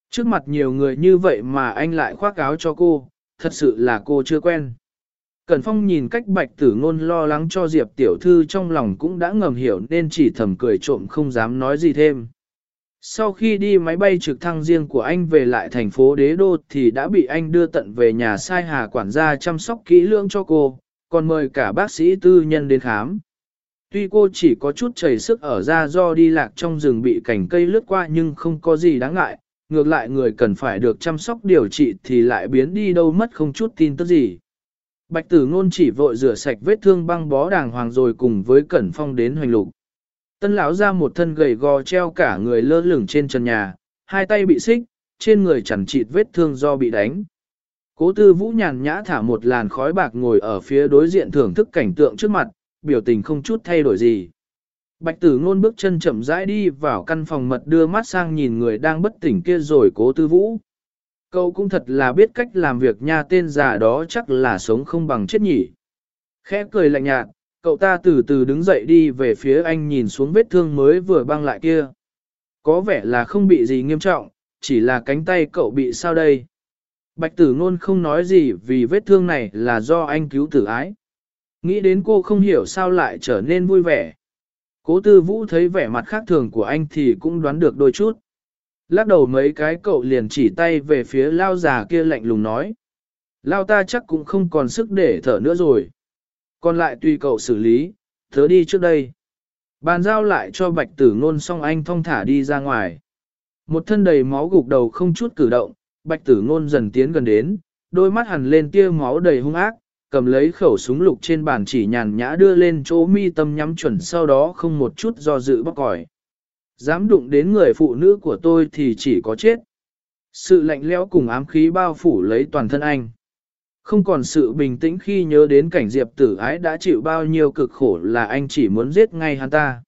Trước mặt nhiều người như vậy mà anh lại khoác áo cho cô, thật sự là cô chưa quen. Cẩn Phong nhìn cách bạch tử ngôn lo lắng cho Diệp tiểu thư trong lòng cũng đã ngầm hiểu nên chỉ thầm cười trộm không dám nói gì thêm. Sau khi đi máy bay trực thăng riêng của anh về lại thành phố Đế Đô thì đã bị anh đưa tận về nhà sai hà quản gia chăm sóc kỹ lưỡng cho cô, còn mời cả bác sĩ tư nhân đến khám. Tuy cô chỉ có chút chảy sức ở da do đi lạc trong rừng bị cành cây lướt qua nhưng không có gì đáng ngại, ngược lại người cần phải được chăm sóc điều trị thì lại biến đi đâu mất không chút tin tức gì. Bạch tử ngôn chỉ vội rửa sạch vết thương băng bó đàng hoàng rồi cùng với Cẩn Phong đến hoành lục. Tân lão ra một thân gầy gò treo cả người lơ lửng trên trần nhà, hai tay bị xích, trên người chẳng chịt vết thương do bị đánh. Cố tư vũ nhàn nhã thả một làn khói bạc ngồi ở phía đối diện thưởng thức cảnh tượng trước mặt, biểu tình không chút thay đổi gì. Bạch tử ngôn bước chân chậm rãi đi vào căn phòng mật đưa mắt sang nhìn người đang bất tỉnh kia rồi cố tư vũ. Cậu cũng thật là biết cách làm việc nha tên già đó chắc là sống không bằng chết nhỉ. Khẽ cười lạnh nhạt, cậu ta từ từ đứng dậy đi về phía anh nhìn xuống vết thương mới vừa băng lại kia. Có vẻ là không bị gì nghiêm trọng, chỉ là cánh tay cậu bị sao đây. Bạch tử ngôn không nói gì vì vết thương này là do anh cứu tử ái. Nghĩ đến cô không hiểu sao lại trở nên vui vẻ. Cố tư vũ thấy vẻ mặt khác thường của anh thì cũng đoán được đôi chút. Lắc đầu mấy cái cậu liền chỉ tay về phía lao già kia lạnh lùng nói. Lao ta chắc cũng không còn sức để thở nữa rồi. Còn lại tùy cậu xử lý, thớ đi trước đây. Bàn giao lại cho bạch tử ngôn xong anh thong thả đi ra ngoài. Một thân đầy máu gục đầu không chút cử động, bạch tử ngôn dần tiến gần đến, đôi mắt hằn lên tia máu đầy hung ác, cầm lấy khẩu súng lục trên bàn chỉ nhàn nhã đưa lên chỗ mi tâm nhắm chuẩn sau đó không một chút do dự bóc còi. Dám đụng đến người phụ nữ của tôi thì chỉ có chết. Sự lạnh lẽo cùng ám khí bao phủ lấy toàn thân anh. Không còn sự bình tĩnh khi nhớ đến cảnh diệp tử ái đã chịu bao nhiêu cực khổ là anh chỉ muốn giết ngay hắn ta.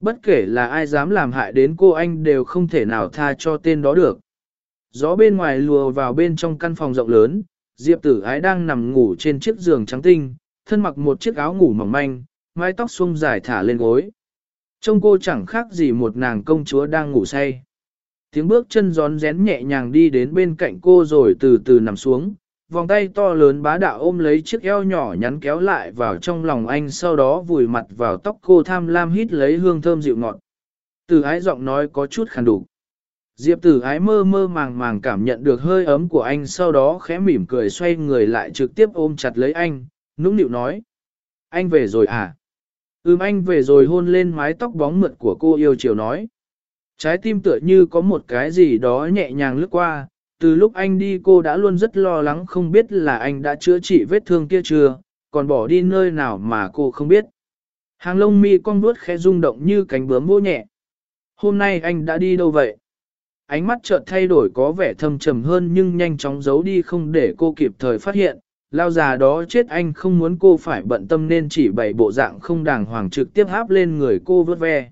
Bất kể là ai dám làm hại đến cô anh đều không thể nào tha cho tên đó được. Gió bên ngoài lùa vào bên trong căn phòng rộng lớn, Diệp tử ái đang nằm ngủ trên chiếc giường trắng tinh, thân mặc một chiếc áo ngủ mỏng manh, mái tóc xuông dài thả lên gối. Trông cô chẳng khác gì một nàng công chúa đang ngủ say. Tiếng bước chân gión rén nhẹ nhàng đi đến bên cạnh cô rồi từ từ nằm xuống, vòng tay to lớn bá đạo ôm lấy chiếc eo nhỏ nhắn kéo lại vào trong lòng anh sau đó vùi mặt vào tóc cô tham lam hít lấy hương thơm dịu ngọt. Từ ái giọng nói có chút khàn đủ. Diệp tử ái mơ mơ màng màng cảm nhận được hơi ấm của anh sau đó khẽ mỉm cười xoay người lại trực tiếp ôm chặt lấy anh, nũng nịu nói. Anh về rồi à? Ừm anh về rồi hôn lên mái tóc bóng mượt của cô yêu chiều nói. Trái tim tựa như có một cái gì đó nhẹ nhàng lướt qua, từ lúc anh đi cô đã luôn rất lo lắng không biết là anh đã chữa trị vết thương kia chưa, còn bỏ đi nơi nào mà cô không biết. Hàng lông mi cong vuốt khẽ rung động như cánh bướm vô nhẹ. Hôm nay anh đã đi đâu vậy? Ánh mắt chợt thay đổi có vẻ thâm trầm hơn nhưng nhanh chóng giấu đi không để cô kịp thời phát hiện. Lao già đó chết anh không muốn cô phải bận tâm nên chỉ bày bộ dạng không đàng hoàng trực tiếp háp lên người cô vớt ve.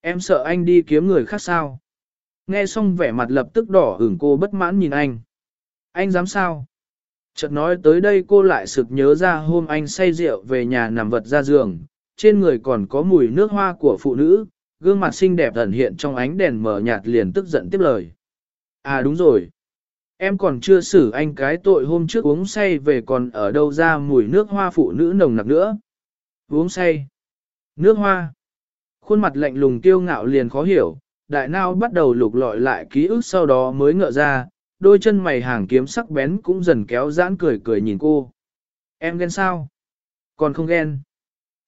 Em sợ anh đi kiếm người khác sao? Nghe xong vẻ mặt lập tức đỏ ửng cô bất mãn nhìn anh. Anh dám sao? Chợt nói tới đây cô lại sực nhớ ra hôm anh say rượu về nhà nằm vật ra giường, trên người còn có mùi nước hoa của phụ nữ, gương mặt xinh đẹp ẩn hiện trong ánh đèn mở nhạt liền tức giận tiếp lời. À đúng rồi. Em còn chưa xử anh cái tội hôm trước uống say về còn ở đâu ra mùi nước hoa phụ nữ nồng nặc nữa. Uống say. Nước hoa. Khuôn mặt lạnh lùng kiêu ngạo liền khó hiểu, đại nao bắt đầu lục lọi lại ký ức sau đó mới ngỡ ra, đôi chân mày hàng kiếm sắc bén cũng dần kéo giãn cười cười nhìn cô. Em ghen sao? Còn không ghen.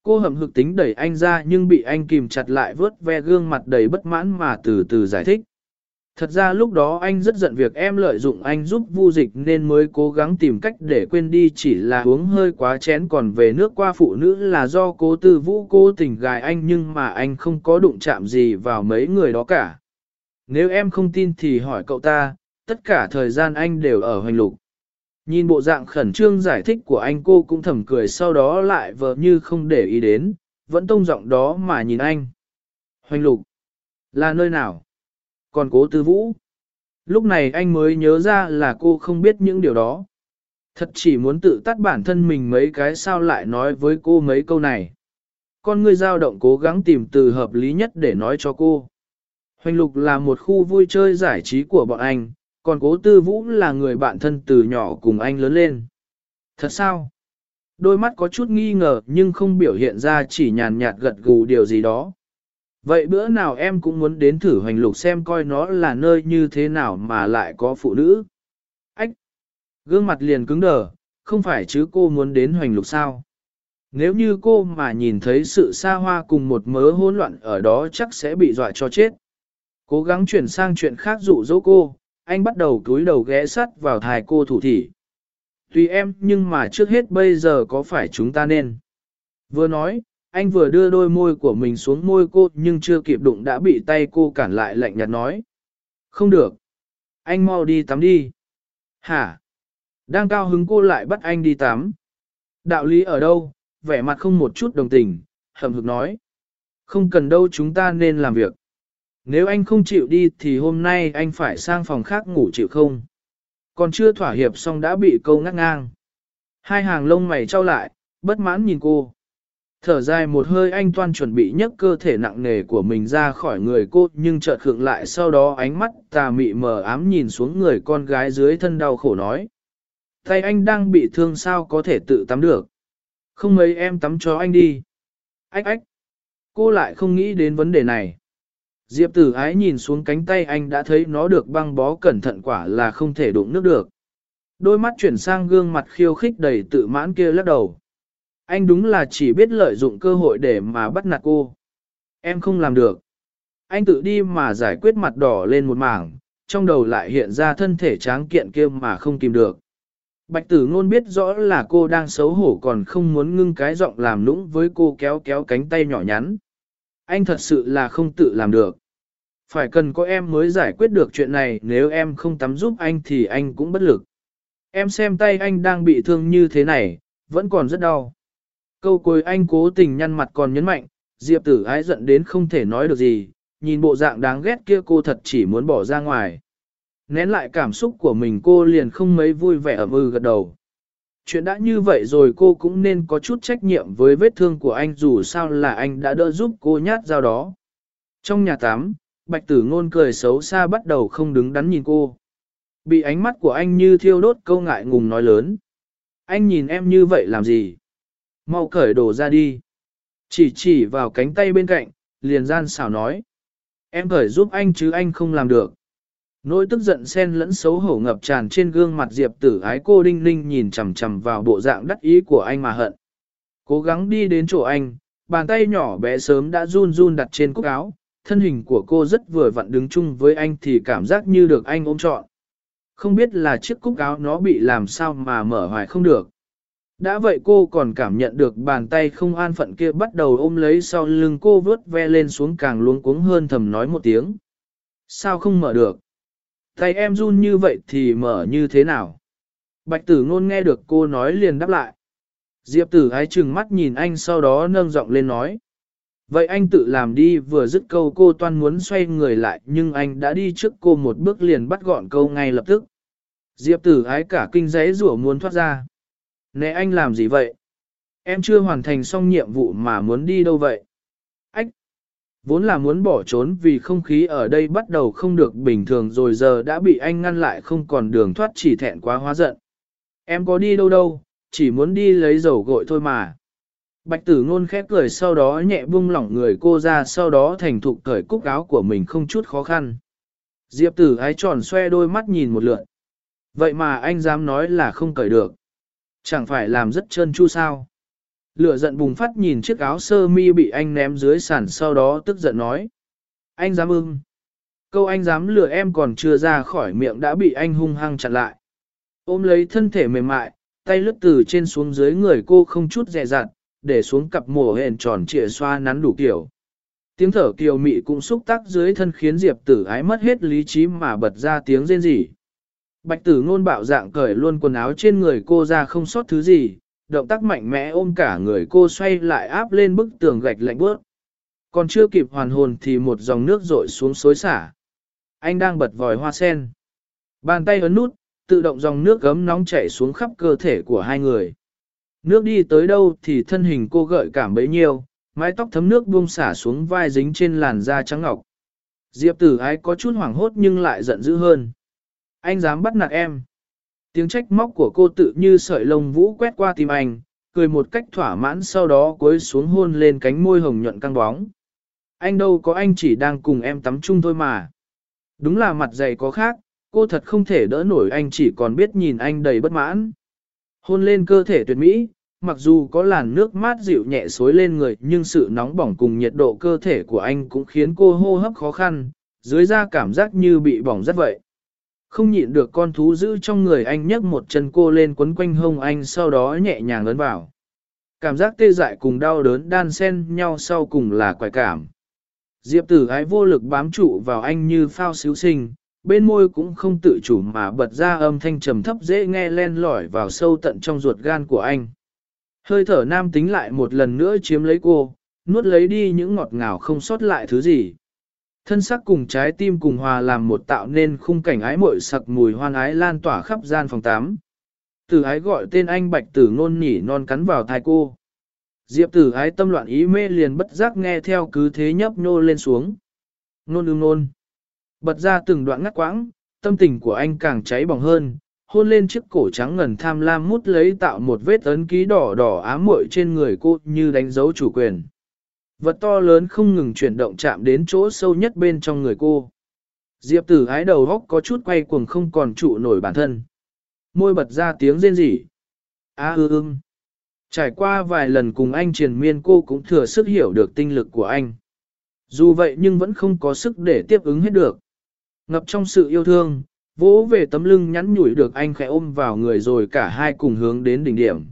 Cô hầm hực tính đẩy anh ra nhưng bị anh kìm chặt lại vớt ve gương mặt đầy bất mãn mà từ từ giải thích. Thật ra lúc đó anh rất giận việc em lợi dụng anh giúp vu dịch nên mới cố gắng tìm cách để quên đi chỉ là uống hơi quá chén còn về nước qua phụ nữ là do cố tư vũ cố tình gài anh nhưng mà anh không có đụng chạm gì vào mấy người đó cả. Nếu em không tin thì hỏi cậu ta, tất cả thời gian anh đều ở hoành lục. Nhìn bộ dạng khẩn trương giải thích của anh cô cũng thầm cười sau đó lại vờ như không để ý đến, vẫn tông giọng đó mà nhìn anh. Hoành lục, là nơi nào? Còn cố tư vũ. Lúc này anh mới nhớ ra là cô không biết những điều đó. Thật chỉ muốn tự tắt bản thân mình mấy cái sao lại nói với cô mấy câu này. Con người dao động cố gắng tìm từ hợp lý nhất để nói cho cô. Hoành lục là một khu vui chơi giải trí của bọn anh, còn cố tư vũ là người bạn thân từ nhỏ cùng anh lớn lên. Thật sao? Đôi mắt có chút nghi ngờ nhưng không biểu hiện ra chỉ nhàn nhạt gật gù điều gì đó. Vậy bữa nào em cũng muốn đến thử hoành lục xem coi nó là nơi như thế nào mà lại có phụ nữ. Ách! Gương mặt liền cứng đờ, không phải chứ cô muốn đến hoành lục sao? Nếu như cô mà nhìn thấy sự xa hoa cùng một mớ hỗn loạn ở đó chắc sẽ bị dọa cho chết. Cố gắng chuyển sang chuyện khác dụ dỗ cô, anh bắt đầu túi đầu ghé sắt vào thai cô thủ thỉ. Tùy em nhưng mà trước hết bây giờ có phải chúng ta nên. Vừa nói, anh vừa đưa đôi môi của mình xuống môi cô nhưng chưa kịp đụng đã bị tay cô cản lại lạnh nhạt nói. Không được. Anh mau đi tắm đi. Hả? Đang cao hứng cô lại bắt anh đi tắm. Đạo lý ở đâu? Vẻ mặt không một chút đồng tình, hầm hực nói. Không cần đâu chúng ta nên làm việc. Nếu anh không chịu đi thì hôm nay anh phải sang phòng khác ngủ chịu không? Còn chưa thỏa hiệp xong đã bị câu ngắt ngang. Hai hàng lông mày trao lại, bất mãn nhìn cô. Thở dài một hơi anh toan chuẩn bị nhấc cơ thể nặng nề của mình ra khỏi người cô nhưng chợt khựng lại sau đó ánh mắt tà mị mờ ám nhìn xuống người con gái dưới thân đau khổ nói. Tay anh đang bị thương sao có thể tự tắm được. Không mấy em tắm cho anh đi. Ách ách. Cô lại không nghĩ đến vấn đề này. Diệp tử ái nhìn xuống cánh tay anh đã thấy nó được băng bó cẩn thận quả là không thể đụng nước được. Đôi mắt chuyển sang gương mặt khiêu khích đầy tự mãn kia lắc đầu. Anh đúng là chỉ biết lợi dụng cơ hội để mà bắt nạt cô. Em không làm được. Anh tự đi mà giải quyết mặt đỏ lên một mảng, trong đầu lại hiện ra thân thể tráng kiện kia mà không tìm được. Bạch tử ngôn biết rõ là cô đang xấu hổ còn không muốn ngưng cái giọng làm nũng với cô kéo kéo cánh tay nhỏ nhắn. Anh thật sự là không tự làm được. Phải cần có em mới giải quyết được chuyện này nếu em không tắm giúp anh thì anh cũng bất lực. Em xem tay anh đang bị thương như thế này, vẫn còn rất đau. Câu cuối anh cố tình nhăn mặt còn nhấn mạnh, Diệp tử ái giận đến không thể nói được gì, nhìn bộ dạng đáng ghét kia cô thật chỉ muốn bỏ ra ngoài. Nén lại cảm xúc của mình cô liền không mấy vui vẻ ẩm ư ừ gật đầu. Chuyện đã như vậy rồi cô cũng nên có chút trách nhiệm với vết thương của anh dù sao là anh đã đỡ giúp cô nhát dao đó. Trong nhà tắm, bạch tử ngôn cười xấu xa bắt đầu không đứng đắn nhìn cô. Bị ánh mắt của anh như thiêu đốt câu ngại ngùng nói lớn. Anh nhìn em như vậy làm gì? Mau cởi đồ ra đi. Chỉ chỉ vào cánh tay bên cạnh, liền gian xảo nói. Em cởi giúp anh chứ anh không làm được. Nỗi tức giận xen lẫn xấu hổ ngập tràn trên gương mặt Diệp tử ái cô đinh ninh nhìn chằm chằm vào bộ dạng đắc ý của anh mà hận. Cố gắng đi đến chỗ anh, bàn tay nhỏ bé sớm đã run run đặt trên cúc áo, thân hình của cô rất vừa vặn đứng chung với anh thì cảm giác như được anh ôm trọn. Không biết là chiếc cúc áo nó bị làm sao mà mở hoài không được. Đã vậy cô còn cảm nhận được bàn tay không an phận kia bắt đầu ôm lấy sau lưng cô vớt ve lên xuống càng luống cuống hơn thầm nói một tiếng. Sao không mở được? Tay em run như vậy thì mở như thế nào? Bạch tử ngôn nghe được cô nói liền đáp lại. Diệp tử ái chừng mắt nhìn anh sau đó nâng giọng lên nói. Vậy anh tự làm đi, vừa dứt câu cô toan muốn xoay người lại, nhưng anh đã đi trước cô một bước liền bắt gọn câu ngay lập tức. Diệp tử ái cả kinh giấy rủa muốn thoát ra. Nè anh làm gì vậy? Em chưa hoàn thành xong nhiệm vụ mà muốn đi đâu vậy? Vốn là muốn bỏ trốn vì không khí ở đây bắt đầu không được bình thường rồi giờ đã bị anh ngăn lại không còn đường thoát chỉ thẹn quá hóa giận. Em có đi đâu đâu, chỉ muốn đi lấy dầu gội thôi mà. Bạch tử ngôn khép cười sau đó nhẹ buông lỏng người cô ra sau đó thành thục cởi cúc áo của mình không chút khó khăn. Diệp tử ái tròn xoe đôi mắt nhìn một lượt. Vậy mà anh dám nói là không cởi được. Chẳng phải làm rất trơn chu sao. Lửa giận bùng phát nhìn chiếc áo sơ mi bị anh ném dưới sàn sau đó tức giận nói. Anh dám ưng. Câu anh dám lừa em còn chưa ra khỏi miệng đã bị anh hung hăng chặn lại. Ôm lấy thân thể mềm mại, tay lướt từ trên xuống dưới người cô không chút dè dặt, để xuống cặp mồ hền tròn trịa xoa nắn đủ kiểu. Tiếng thở kiều mị cũng xúc tác dưới thân khiến Diệp tử ái mất hết lý trí mà bật ra tiếng rên rỉ. Bạch tử ngôn bạo dạng cởi luôn quần áo trên người cô ra không sót thứ gì, động tác mạnh mẽ ôm cả người cô xoay lại áp lên bức tường gạch lạnh bước. Còn chưa kịp hoàn hồn thì một dòng nước rội xuống xối xả. Anh đang bật vòi hoa sen. Bàn tay ấn nút, tự động dòng nước gấm nóng chảy xuống khắp cơ thể của hai người. Nước đi tới đâu thì thân hình cô gợi cảm bấy nhiêu, mái tóc thấm nước buông xả xuống vai dính trên làn da trắng ngọc. Diệp tử ái có chút hoảng hốt nhưng lại giận dữ hơn. Anh dám bắt nạt em. Tiếng trách móc của cô tự như sợi lông vũ quét qua tim anh, cười một cách thỏa mãn sau đó cúi xuống hôn lên cánh môi hồng nhuận căng bóng. Anh đâu có anh chỉ đang cùng em tắm chung thôi mà. Đúng là mặt dày có khác, cô thật không thể đỡ nổi anh chỉ còn biết nhìn anh đầy bất mãn. Hôn lên cơ thể tuyệt mỹ, mặc dù có làn nước mát dịu nhẹ xối lên người nhưng sự nóng bỏng cùng nhiệt độ cơ thể của anh cũng khiến cô hô hấp khó khăn, dưới da cảm giác như bị bỏng rất vậy. Không nhịn được con thú giữ trong người anh nhấc một chân cô lên quấn quanh hông anh sau đó nhẹ nhàng ấn vào. Cảm giác tê dại cùng đau đớn đan xen nhau sau cùng là quái cảm. Diệp tử ái vô lực bám trụ vào anh như phao xíu sinh, bên môi cũng không tự chủ mà bật ra âm thanh trầm thấp dễ nghe len lỏi vào sâu tận trong ruột gan của anh. Hơi thở nam tính lại một lần nữa chiếm lấy cô, nuốt lấy đi những ngọt ngào không sót lại thứ gì. Thân sắc cùng trái tim cùng hòa làm một tạo nên khung cảnh ái muội sặc mùi hoan ái lan tỏa khắp gian phòng 8. Tử ái gọi tên anh bạch tử ngôn nhỉ non cắn vào thai cô. Diệp tử ái tâm loạn ý mê liền bất giác nghe theo cứ thế nhấp nô lên xuống. Nôn ưng nôn. Bật ra từng đoạn ngắt quãng, tâm tình của anh càng cháy bỏng hơn, hôn lên chiếc cổ trắng ngần tham lam mút lấy tạo một vết ấn ký đỏ đỏ ám muội trên người cô như đánh dấu chủ quyền. Vật to lớn không ngừng chuyển động chạm đến chỗ sâu nhất bên trong người cô. Diệp tử ái đầu góc có chút quay cuồng không còn trụ nổi bản thân. Môi bật ra tiếng rên rỉ. Á à, ư ưng. Trải qua vài lần cùng anh triền miên cô cũng thừa sức hiểu được tinh lực của anh. Dù vậy nhưng vẫn không có sức để tiếp ứng hết được. Ngập trong sự yêu thương, vỗ về tấm lưng nhắn nhủi được anh khẽ ôm vào người rồi cả hai cùng hướng đến đỉnh điểm.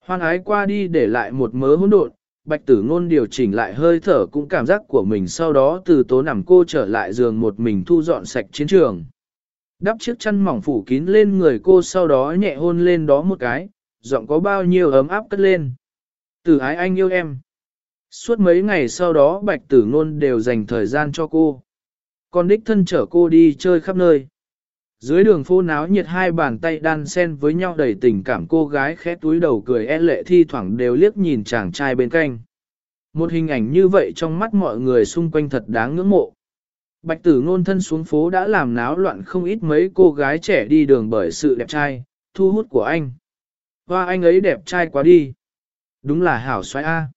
Hoan ái qua đi để lại một mớ hỗn độn, bạch tử ngôn điều chỉnh lại hơi thở cũng cảm giác của mình sau đó từ tố nằm cô trở lại giường một mình thu dọn sạch chiến trường. Đắp chiếc chăn mỏng phủ kín lên người cô sau đó nhẹ hôn lên đó một cái, giọng có bao nhiêu ấm áp cất lên. Tử ái anh yêu em. Suốt mấy ngày sau đó bạch tử ngôn đều dành thời gian cho cô. Còn đích thân chở cô đi chơi khắp nơi. Dưới đường phố náo nhiệt hai bàn tay đan sen với nhau đầy tình cảm cô gái khẽ túi đầu cười e lệ thi thoảng đều liếc nhìn chàng trai bên cạnh. Một hình ảnh như vậy trong mắt mọi người xung quanh thật đáng ngưỡng mộ. Bạch tử ngôn thân xuống phố đã làm náo loạn không ít mấy cô gái trẻ đi đường bởi sự đẹp trai, thu hút của anh. Hoa anh ấy đẹp trai quá đi. Đúng là hảo xoay A.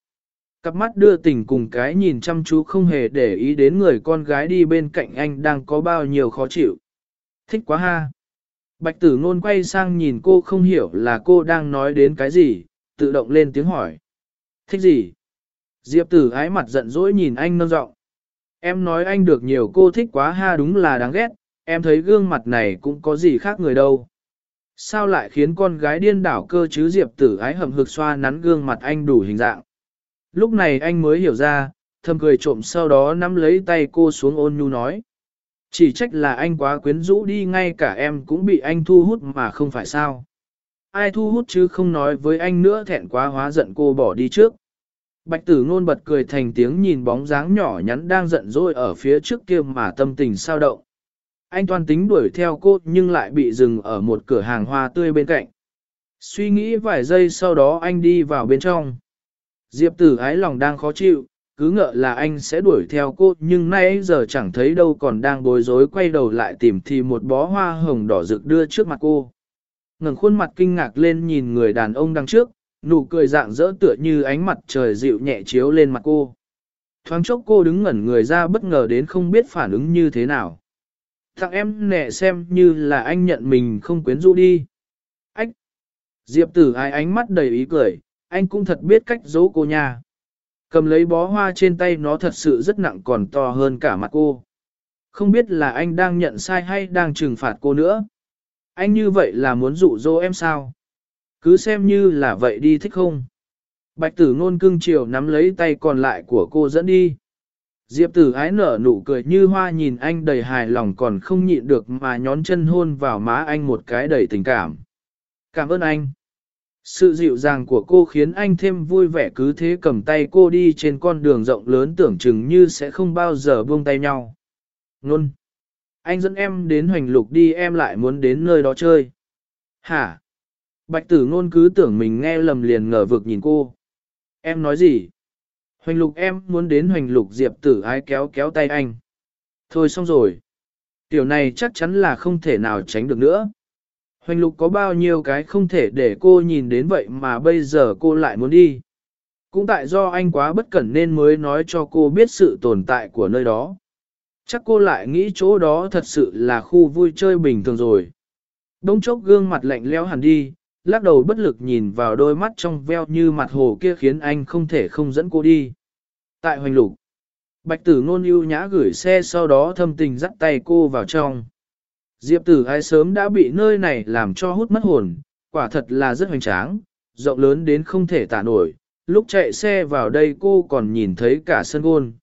Cặp mắt đưa tình cùng cái nhìn chăm chú không hề để ý đến người con gái đi bên cạnh anh đang có bao nhiêu khó chịu. Thích quá ha. Bạch tử ngôn quay sang nhìn cô không hiểu là cô đang nói đến cái gì, tự động lên tiếng hỏi. Thích gì? Diệp tử ái mặt giận dỗi nhìn anh nâng giọng. Em nói anh được nhiều cô thích quá ha đúng là đáng ghét, em thấy gương mặt này cũng có gì khác người đâu. Sao lại khiến con gái điên đảo cơ chứ Diệp tử ái hầm hực xoa nắn gương mặt anh đủ hình dạng. Lúc này anh mới hiểu ra, thầm cười trộm sau đó nắm lấy tay cô xuống ôn nhu nói. Chỉ trách là anh quá quyến rũ đi ngay cả em cũng bị anh thu hút mà không phải sao. Ai thu hút chứ không nói với anh nữa thẹn quá hóa giận cô bỏ đi trước. Bạch tử ngôn bật cười thành tiếng nhìn bóng dáng nhỏ nhắn đang giận dỗi ở phía trước kia mà tâm tình sao động. Anh toàn tính đuổi theo cô nhưng lại bị dừng ở một cửa hàng hoa tươi bên cạnh. Suy nghĩ vài giây sau đó anh đi vào bên trong. Diệp tử ái lòng đang khó chịu, cứ ngợ là anh sẽ đuổi theo cô nhưng nay giờ chẳng thấy đâu còn đang bối rối quay đầu lại tìm thì một bó hoa hồng đỏ rực đưa trước mặt cô. ngẩng khuôn mặt kinh ngạc lên nhìn người đàn ông đằng trước, nụ cười dạng dỡ tựa như ánh mặt trời dịu nhẹ chiếu lên mặt cô. Thoáng chốc cô đứng ngẩn người ra bất ngờ đến không biết phản ứng như thế nào. Thằng em nẹ xem như là anh nhận mình không quyến rũ đi. Ách! Diệp tử ai ánh mắt đầy ý cười, anh cũng thật biết cách giấu cô nha. Cầm lấy bó hoa trên tay nó thật sự rất nặng còn to hơn cả mặt cô. Không biết là anh đang nhận sai hay đang trừng phạt cô nữa. Anh như vậy là muốn dụ dỗ em sao? Cứ xem như là vậy đi thích không? Bạch tử ngôn cưng chiều nắm lấy tay còn lại của cô dẫn đi. Diệp tử ái nở nụ cười như hoa nhìn anh đầy hài lòng còn không nhịn được mà nhón chân hôn vào má anh một cái đầy tình cảm. Cảm ơn anh. Sự dịu dàng của cô khiến anh thêm vui vẻ cứ thế cầm tay cô đi trên con đường rộng lớn tưởng chừng như sẽ không bao giờ buông tay nhau. Nôn! Anh dẫn em đến hoành lục đi, em lại muốn đến nơi đó chơi. Hả? Bạch tử ngôn cứ tưởng mình nghe lầm liền ngờ vực nhìn cô. Em nói gì? Hoành lục, em muốn đến hoành lục diệp tử ái kéo kéo tay anh. Thôi xong rồi. Tiểu này chắc chắn là không thể nào tránh được nữa. Hoành lục có bao nhiêu cái không thể để cô nhìn đến vậy mà bây giờ cô lại muốn đi. Cũng tại do anh quá bất cẩn nên mới nói cho cô biết sự tồn tại của nơi đó. Chắc cô lại nghĩ chỗ đó thật sự là khu vui chơi bình thường rồi. Đông chốc gương mặt lạnh lẽo hẳn đi, lắc đầu bất lực nhìn vào đôi mắt trong veo như mặt hồ kia khiến anh không thể không dẫn cô đi. Tại hoành lục, bạch tử ngôn ưu nhã gửi xe sau đó thâm tình dắt tay cô vào trong. Diệp tử ai sớm đã bị nơi này làm cho hút mất hồn, quả thật là rất hoành tráng, rộng lớn đến không thể tả nổi. Lúc chạy xe vào đây cô còn nhìn thấy cả sân gôn.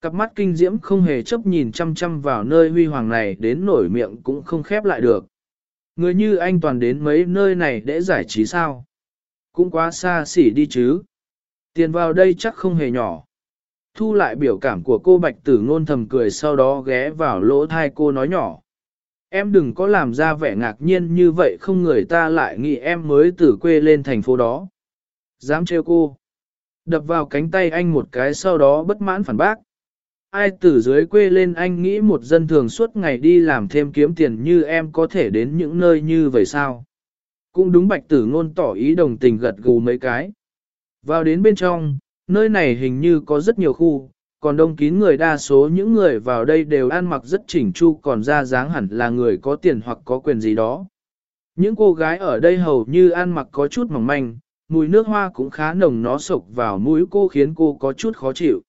Cặp mắt kinh diễm không hề chấp nhìn chăm chăm vào nơi huy hoàng này đến nổi miệng cũng không khép lại được. Người như anh toàn đến mấy nơi này để giải trí sao? Cũng quá xa xỉ đi chứ. Tiền vào đây chắc không hề nhỏ. Thu lại biểu cảm của cô bạch tử ngôn thầm cười sau đó ghé vào lỗ thai cô nói nhỏ. Em đừng có làm ra vẻ ngạc nhiên như vậy không người ta lại nghĩ em mới từ quê lên thành phố đó. Dám trêu cô. Đập vào cánh tay anh một cái sau đó bất mãn phản bác. Ai từ dưới quê lên anh nghĩ một dân thường suốt ngày đi làm thêm kiếm tiền như em có thể đến những nơi như vậy sao? Cũng đúng bạch tử ngôn tỏ ý đồng tình gật gù mấy cái. Vào đến bên trong, nơi này hình như có rất nhiều khu, còn đông kín người đa số những người vào đây đều ăn mặc rất chỉnh chu còn ra dáng hẳn là người có tiền hoặc có quyền gì đó. Những cô gái ở đây hầu như ăn mặc có chút mỏng manh, mùi nước hoa cũng khá nồng nó sộc vào mũi cô khiến cô có chút khó chịu.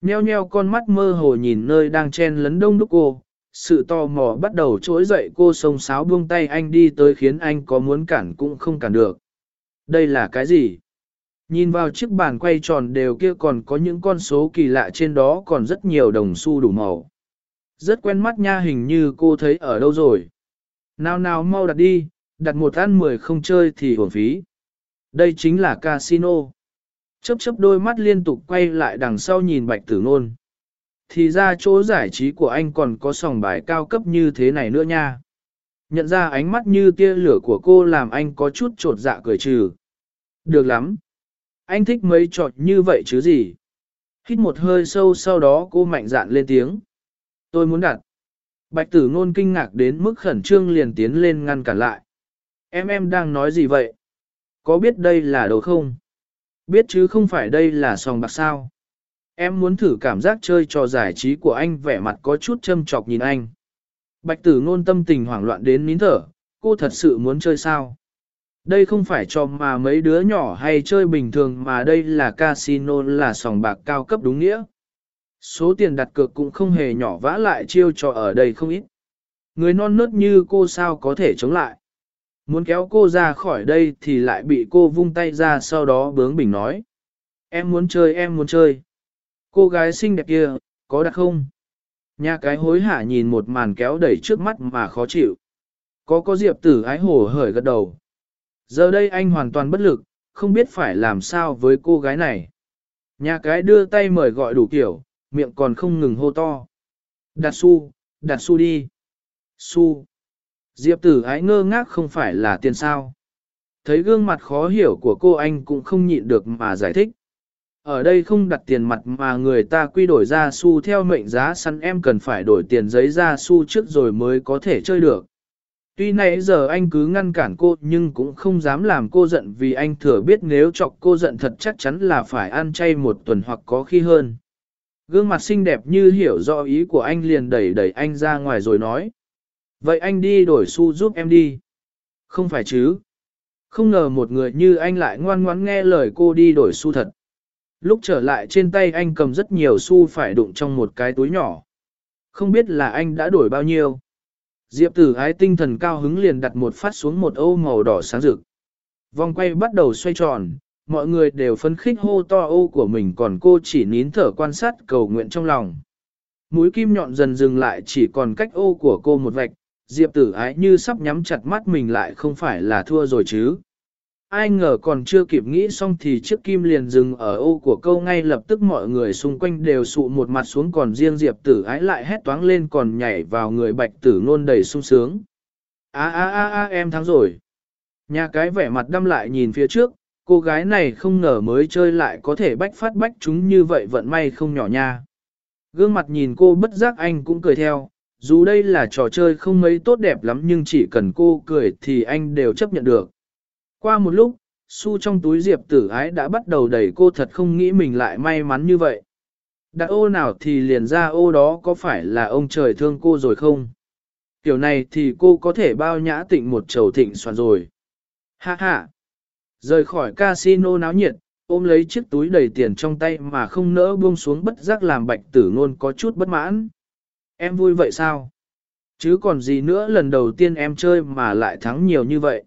Nheo nheo con mắt mơ hồ nhìn nơi đang chen lấn đông đúc cô, sự tò mò bắt đầu trỗi dậy cô sông sáo buông tay anh đi tới khiến anh có muốn cản cũng không cản được. Đây là cái gì? Nhìn vào chiếc bàn quay tròn đều kia còn có những con số kỳ lạ trên đó còn rất nhiều đồng xu đủ màu. Rất quen mắt nha hình như cô thấy ở đâu rồi. Nào nào mau đặt đi, đặt một ăn mười không chơi thì hưởng phí. Đây chính là casino. Chấp chấp đôi mắt liên tục quay lại đằng sau nhìn bạch tử ngôn. Thì ra chỗ giải trí của anh còn có sòng bài cao cấp như thế này nữa nha. Nhận ra ánh mắt như tia lửa của cô làm anh có chút trột dạ cười trừ. Được lắm, anh thích mấy trọt như vậy chứ gì? Hít một hơi sâu sau đó cô mạnh dạn lên tiếng. Tôi muốn đặt. Bạch tử ngôn kinh ngạc đến mức khẩn trương liền tiến lên ngăn cản lại. Em em đang nói gì vậy? Có biết đây là đồ không? Biết chứ không phải đây là sòng bạc sao? Em muốn thử cảm giác chơi trò giải trí của anh vẻ mặt có chút châm chọc nhìn anh. Bạch tử ngôn tâm tình hoảng loạn đến nín thở, cô thật sự muốn chơi sao? Đây không phải cho mà mấy đứa nhỏ hay chơi bình thường mà đây là casino là sòng bạc cao cấp đúng nghĩa. Số tiền đặt cược cũng không hề nhỏ vã lại chiêu trò ở đây không ít. Người non nớt như cô sao có thể chống lại. Muốn kéo cô ra khỏi đây thì lại bị cô vung tay ra sau đó bướng bỉnh nói. Em muốn chơi em muốn chơi. Cô gái xinh đẹp kia, có đặt không? Nhà cái hối hả nhìn một màn kéo đẩy trước mắt mà khó chịu. Có có diệp tử ái hổ hởi gật đầu. Giờ đây anh hoàn toàn bất lực, không biết phải làm sao với cô gái này. Nhà cái đưa tay mời gọi đủ kiểu, miệng còn không ngừng hô to. Đặt su, đặt su đi. Su. Diệp tử ái ngơ ngác không phải là tiền sao. Thấy gương mặt khó hiểu của cô anh cũng không nhịn được mà giải thích. Ở đây không đặt tiền mặt mà người ta quy đổi ra xu theo mệnh giá săn em cần phải đổi tiền giấy ra xu trước rồi mới có thể chơi được. Tuy nãy giờ anh cứ ngăn cản cô nhưng cũng không dám làm cô giận vì anh thừa biết nếu chọc cô giận thật chắc chắn là phải ăn chay một tuần hoặc có khi hơn. Gương mặt xinh đẹp như hiểu rõ ý của anh liền đẩy đẩy anh ra ngoài rồi nói. Vậy anh đi đổi xu giúp em đi. Không phải chứ. Không ngờ một người như anh lại ngoan ngoãn nghe lời cô đi đổi xu thật. Lúc trở lại trên tay anh cầm rất nhiều xu phải đụng trong một cái túi nhỏ. Không biết là anh đã đổi bao nhiêu. Diệp tử ái tinh thần cao hứng liền đặt một phát xuống một ô màu đỏ sáng rực. Vòng quay bắt đầu xoay tròn, mọi người đều phấn khích hô to ô của mình còn cô chỉ nín thở quan sát cầu nguyện trong lòng. Mũi kim nhọn dần dừng lại chỉ còn cách ô của cô một vạch, Diệp tử ái như sắp nhắm chặt mắt mình lại không phải là thua rồi chứ. Ai ngờ còn chưa kịp nghĩ xong thì chiếc kim liền dừng ở ô của câu ngay lập tức mọi người xung quanh đều sụ một mặt xuống còn riêng Diệp tử ái lại hét toáng lên còn nhảy vào người bạch tử nôn đầy sung sướng. a a a a em thắng rồi. Nhà cái vẻ mặt đâm lại nhìn phía trước, cô gái này không ngờ mới chơi lại có thể bách phát bách chúng như vậy vận may không nhỏ nha. Gương mặt nhìn cô bất giác anh cũng cười theo, dù đây là trò chơi không mấy tốt đẹp lắm nhưng chỉ cần cô cười thì anh đều chấp nhận được. Qua một lúc, su trong túi diệp tử ái đã bắt đầu đẩy cô thật không nghĩ mình lại may mắn như vậy. Đặt ô nào thì liền ra ô đó có phải là ông trời thương cô rồi không? Kiểu này thì cô có thể bao nhã tịnh một trầu thịnh soạn rồi. Ha ha! Rời khỏi casino náo nhiệt, ôm lấy chiếc túi đầy tiền trong tay mà không nỡ buông xuống bất giác làm bạch tử ngôn có chút bất mãn. Em vui vậy sao? Chứ còn gì nữa lần đầu tiên em chơi mà lại thắng nhiều như vậy.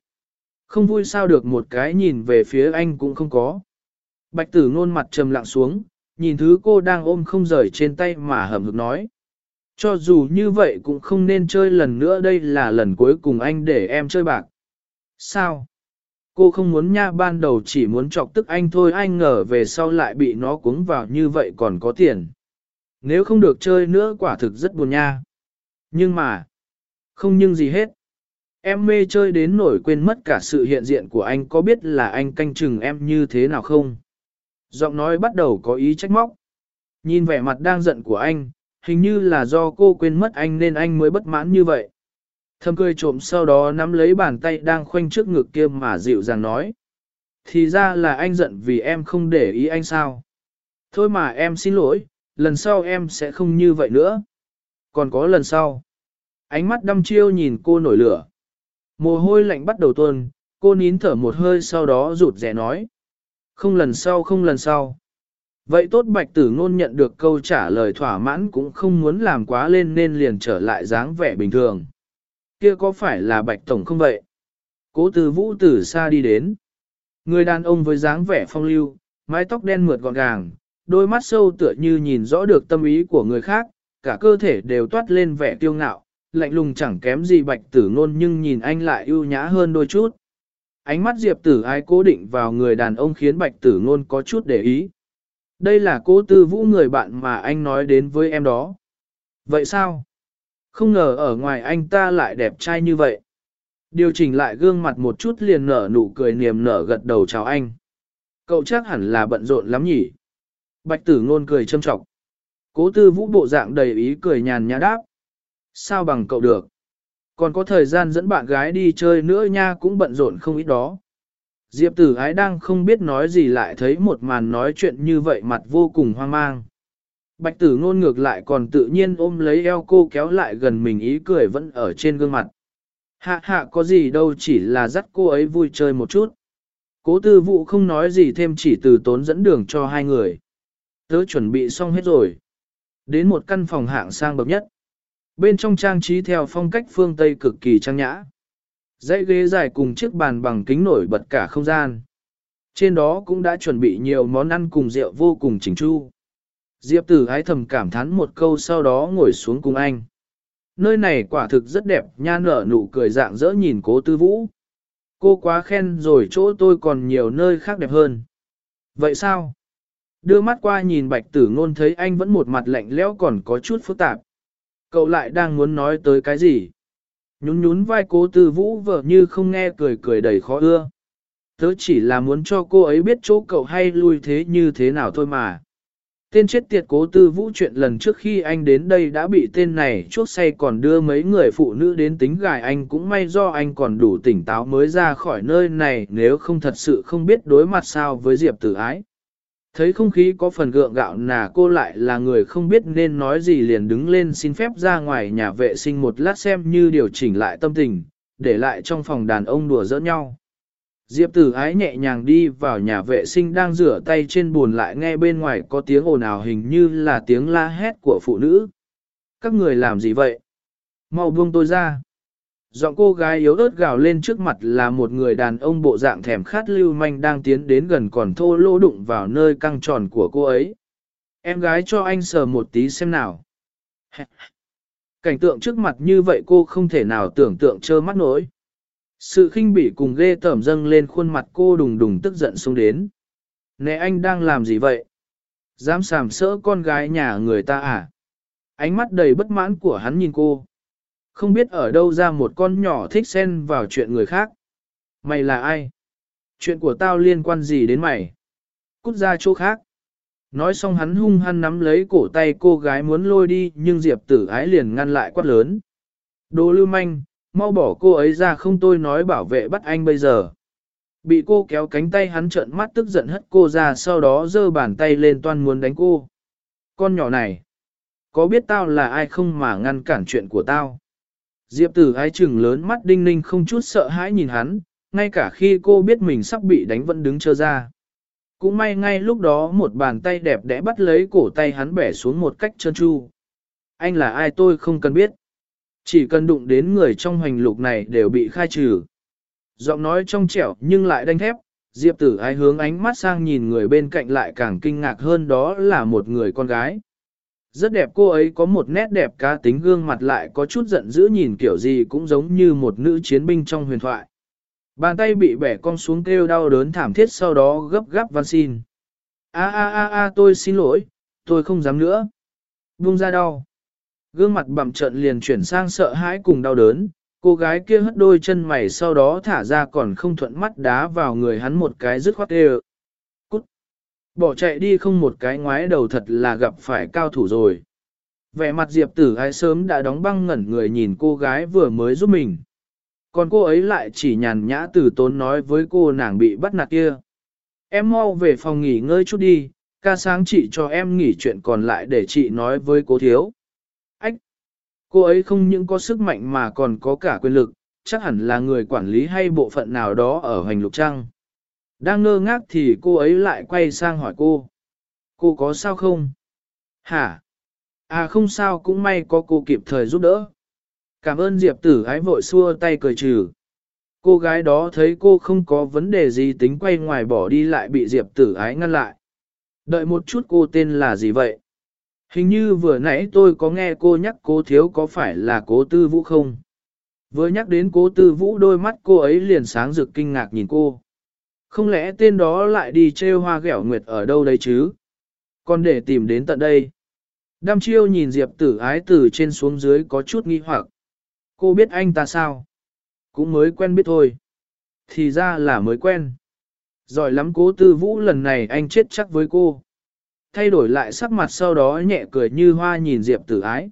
Không vui sao được một cái nhìn về phía anh cũng không có. Bạch tử ngôn mặt trầm lặng xuống, nhìn thứ cô đang ôm không rời trên tay mà hầm hực nói. Cho dù như vậy cũng không nên chơi lần nữa đây là lần cuối cùng anh để em chơi bạc. Sao? Cô không muốn nha ban đầu chỉ muốn chọc tức anh thôi anh ngờ về sau lại bị nó cuống vào như vậy còn có tiền. Nếu không được chơi nữa quả thực rất buồn nha. Nhưng mà, không nhưng gì hết. Em mê chơi đến nổi quên mất cả sự hiện diện của anh có biết là anh canh chừng em như thế nào không? Giọng nói bắt đầu có ý trách móc. Nhìn vẻ mặt đang giận của anh, hình như là do cô quên mất anh nên anh mới bất mãn như vậy. Thầm cười trộm sau đó nắm lấy bàn tay đang khoanh trước ngực kia mà dịu dàng nói. Thì ra là anh giận vì em không để ý anh sao. Thôi mà em xin lỗi, lần sau em sẽ không như vậy nữa. Còn có lần sau. Ánh mắt đăm chiêu nhìn cô nổi lửa. Mồ hôi lạnh bắt đầu tuôn, cô nín thở một hơi sau đó rụt rẻ nói. Không lần sau không lần sau. Vậy tốt bạch tử ngôn nhận được câu trả lời thỏa mãn cũng không muốn làm quá lên nên liền trở lại dáng vẻ bình thường. Kia có phải là bạch tổng không vậy? Cố từ vũ từ xa đi đến. Người đàn ông với dáng vẻ phong lưu, mái tóc đen mượt gọn gàng, đôi mắt sâu tựa như nhìn rõ được tâm ý của người khác, cả cơ thể đều toát lên vẻ tiêu ngạo, lạnh lùng chẳng kém gì bạch tử ngôn nhưng nhìn anh lại ưu nhã hơn đôi chút. Ánh mắt diệp tử ai cố định vào người đàn ông khiến bạch tử ngôn có chút để ý. Đây là cố tư vũ người bạn mà anh nói đến với em đó. Vậy sao? Không ngờ ở ngoài anh ta lại đẹp trai như vậy. Điều chỉnh lại gương mặt một chút liền nở nụ cười niềm nở gật đầu chào anh. Cậu chắc hẳn là bận rộn lắm nhỉ? Bạch tử ngôn cười châm trọng. Cố tư vũ bộ dạng đầy ý cười nhàn nhã đáp. Sao bằng cậu được? Còn có thời gian dẫn bạn gái đi chơi nữa nha, cũng bận rộn không ít đó. Diệp tử ái đang không biết nói gì lại thấy một màn nói chuyện như vậy mặt vô cùng hoang mang. Bạch tử ngôn ngược lại còn tự nhiên ôm lấy eo cô kéo lại gần mình ý cười vẫn ở trên gương mặt. Hạ hạ có gì đâu chỉ là dắt cô ấy vui chơi một chút. Cố tư vụ không nói gì thêm chỉ từ tốn dẫn đường cho hai người. Tớ chuẩn bị xong hết rồi. Đến một căn phòng hạng sang bậc nhất. Bên trong trang trí theo phong cách phương Tây cực kỳ trang nhã. Dãy ghế dài cùng chiếc bàn bằng kính nổi bật cả không gian. Trên đó cũng đã chuẩn bị nhiều món ăn cùng rượu vô cùng chỉnh chu. Diệp tử ái thầm cảm thán một câu sau đó ngồi xuống cùng anh. Nơi này quả thực rất đẹp, nha nở nụ cười dạng dỡ nhìn cố tư vũ. Cô quá khen rồi chỗ tôi còn nhiều nơi khác đẹp hơn. Vậy sao? Đưa mắt qua nhìn bạch tử ngôn thấy anh vẫn một mặt lạnh lẽo còn có chút phức tạp. Cậu lại đang muốn nói tới cái gì? Nhún nhún vai cố tư vũ vợ như không nghe cười cười đầy khó ưa. Tớ chỉ là muốn cho cô ấy biết chỗ cậu hay lui thế như thế nào thôi mà. Tên chết tiệt cố tư vũ chuyện lần trước khi anh đến đây đã bị tên này chuốc say còn đưa mấy người phụ nữ đến tính gài anh cũng may do anh còn đủ tỉnh táo mới ra khỏi nơi này, nếu không thật sự không biết đối mặt sao với Diệp tử ái. Thấy không khí có phần gượng gạo nà cô lại là người không biết nên nói gì liền đứng lên xin phép ra ngoài nhà vệ sinh một lát xem như điều chỉnh lại tâm tình, để lại trong phòng đàn ông đùa giỡn nhau. Diệp tử ái nhẹ nhàng đi vào nhà vệ sinh đang rửa tay trên bồn lại nghe bên ngoài có tiếng ồn ào hình như là tiếng la hét của phụ nữ. Các người làm gì vậy? Mau buông tôi ra. Giọng cô gái yếu ớt gào lên trước mặt là một người đàn ông bộ dạng thèm khát lưu manh đang tiến đến gần còn thô lỗ đụng vào nơi căng tròn của cô ấy. Em gái cho anh sờ một tí xem nào. Cảnh tượng trước mặt như vậy cô không thể nào tưởng tượng trơ mắt nổi. Sự khinh bỉ cùng ghê tởm dâng lên khuôn mặt cô đùng đùng tức giận xuống đến. Nè anh đang làm gì vậy? Dám sàm sỡ con gái nhà người ta à? Ánh mắt đầy bất mãn của hắn nhìn cô. Không biết ở đâu ra một con nhỏ thích xen vào chuyện người khác. Mày là ai? Chuyện của tao liên quan gì đến mày? Cút ra chỗ khác. Nói xong hắn hung hăng nắm lấy cổ tay cô gái muốn lôi đi nhưng Diệp tử ái liền ngăn lại quát lớn. Đồ lưu manh, mau bỏ cô ấy ra không tôi nói bảo vệ bắt anh bây giờ. Bị cô kéo cánh tay hắn trợn mắt tức giận hất cô ra sau đó giơ bàn tay lên toan muốn đánh cô. Con nhỏ này, có biết tao là ai không mà ngăn cản chuyện của tao? Diệp tử ái chừng lớn mắt đinh ninh không chút sợ hãi nhìn hắn, ngay cả khi cô biết mình sắp bị đánh vẫn đứng chờ ra. Cũng may ngay lúc đó một bàn tay đẹp đẽ bắt lấy cổ tay hắn bẻ xuống một cách trơn tru. Anh là ai tôi không cần biết. Chỉ cần đụng đến người trong hoành lục này đều bị khai trừ. Giọng nói trong trẻo nhưng lại đanh thép, Diệp tử ái hướng ánh mắt sang nhìn người bên cạnh lại càng kinh ngạc hơn đó là một người con gái. Rất đẹp cô ấy có một nét đẹp cá tính gương mặt lại có chút giận dữ nhìn kiểu gì cũng giống như một nữ chiến binh trong huyền thoại. Bàn tay bị bẻ cong xuống kêu đau đớn thảm thiết sau đó gấp gáp van xin. A a a a tôi xin lỗi, tôi không dám nữa. Buông ra đau. Gương mặt bặm trợn liền chuyển sang sợ hãi cùng đau đớn, cô gái kia hất đôi chân mày sau đó thả ra còn không thuận mắt đá vào người hắn một cái dứt khoát đều. Bỏ chạy đi không một cái ngoái đầu thật là gặp phải cao thủ rồi. Vẻ mặt Diệp tử ai sớm đã đóng băng ngẩn người nhìn cô gái vừa mới giúp mình. Còn cô ấy lại chỉ nhàn nhã từ tốn nói với cô nàng bị bắt nạt kia. Em mau về phòng nghỉ ngơi chút đi, ca sáng chị cho em nghỉ chuyện còn lại để chị nói với cô thiếu. Cô ấy không những có sức mạnh mà còn có cả quyền lực, chắc hẳn là người quản lý hay bộ phận nào đó ở hoành lục trăng. Đang ngơ ngác thì cô ấy lại quay sang hỏi cô. Cô có sao không? Hả? À không sao, cũng may có cô kịp thời giúp đỡ. Cảm ơn Diệp tử ái vội xua tay cười trừ. Cô gái đó thấy cô không có vấn đề gì tính quay ngoài bỏ đi lại bị Diệp tử ái ngăn lại. Đợi một chút cô tên là gì vậy? Hình như vừa nãy tôi có nghe cô nhắc cô thiếu có phải là cố tư vũ không? Vừa nhắc đến cố tư vũ, đôi mắt cô ấy liền sáng rực kinh ngạc nhìn cô. Không lẽ tên đó lại đi trêu hoa ghẹo nguyệt ở đâu đây chứ? Còn để tìm đến tận đây. Đam chiêu nhìn Diệp tử ái từ trên xuống dưới có chút nghi hoặc. Cô biết anh ta sao? Cũng mới quen biết thôi. Thì ra là mới quen. Giỏi lắm cố tư vũ lần này anh chết chắc với cô thay đổi lại sắc mặt sau đó nhẹ cười như hoa nhìn Diệp tử ái.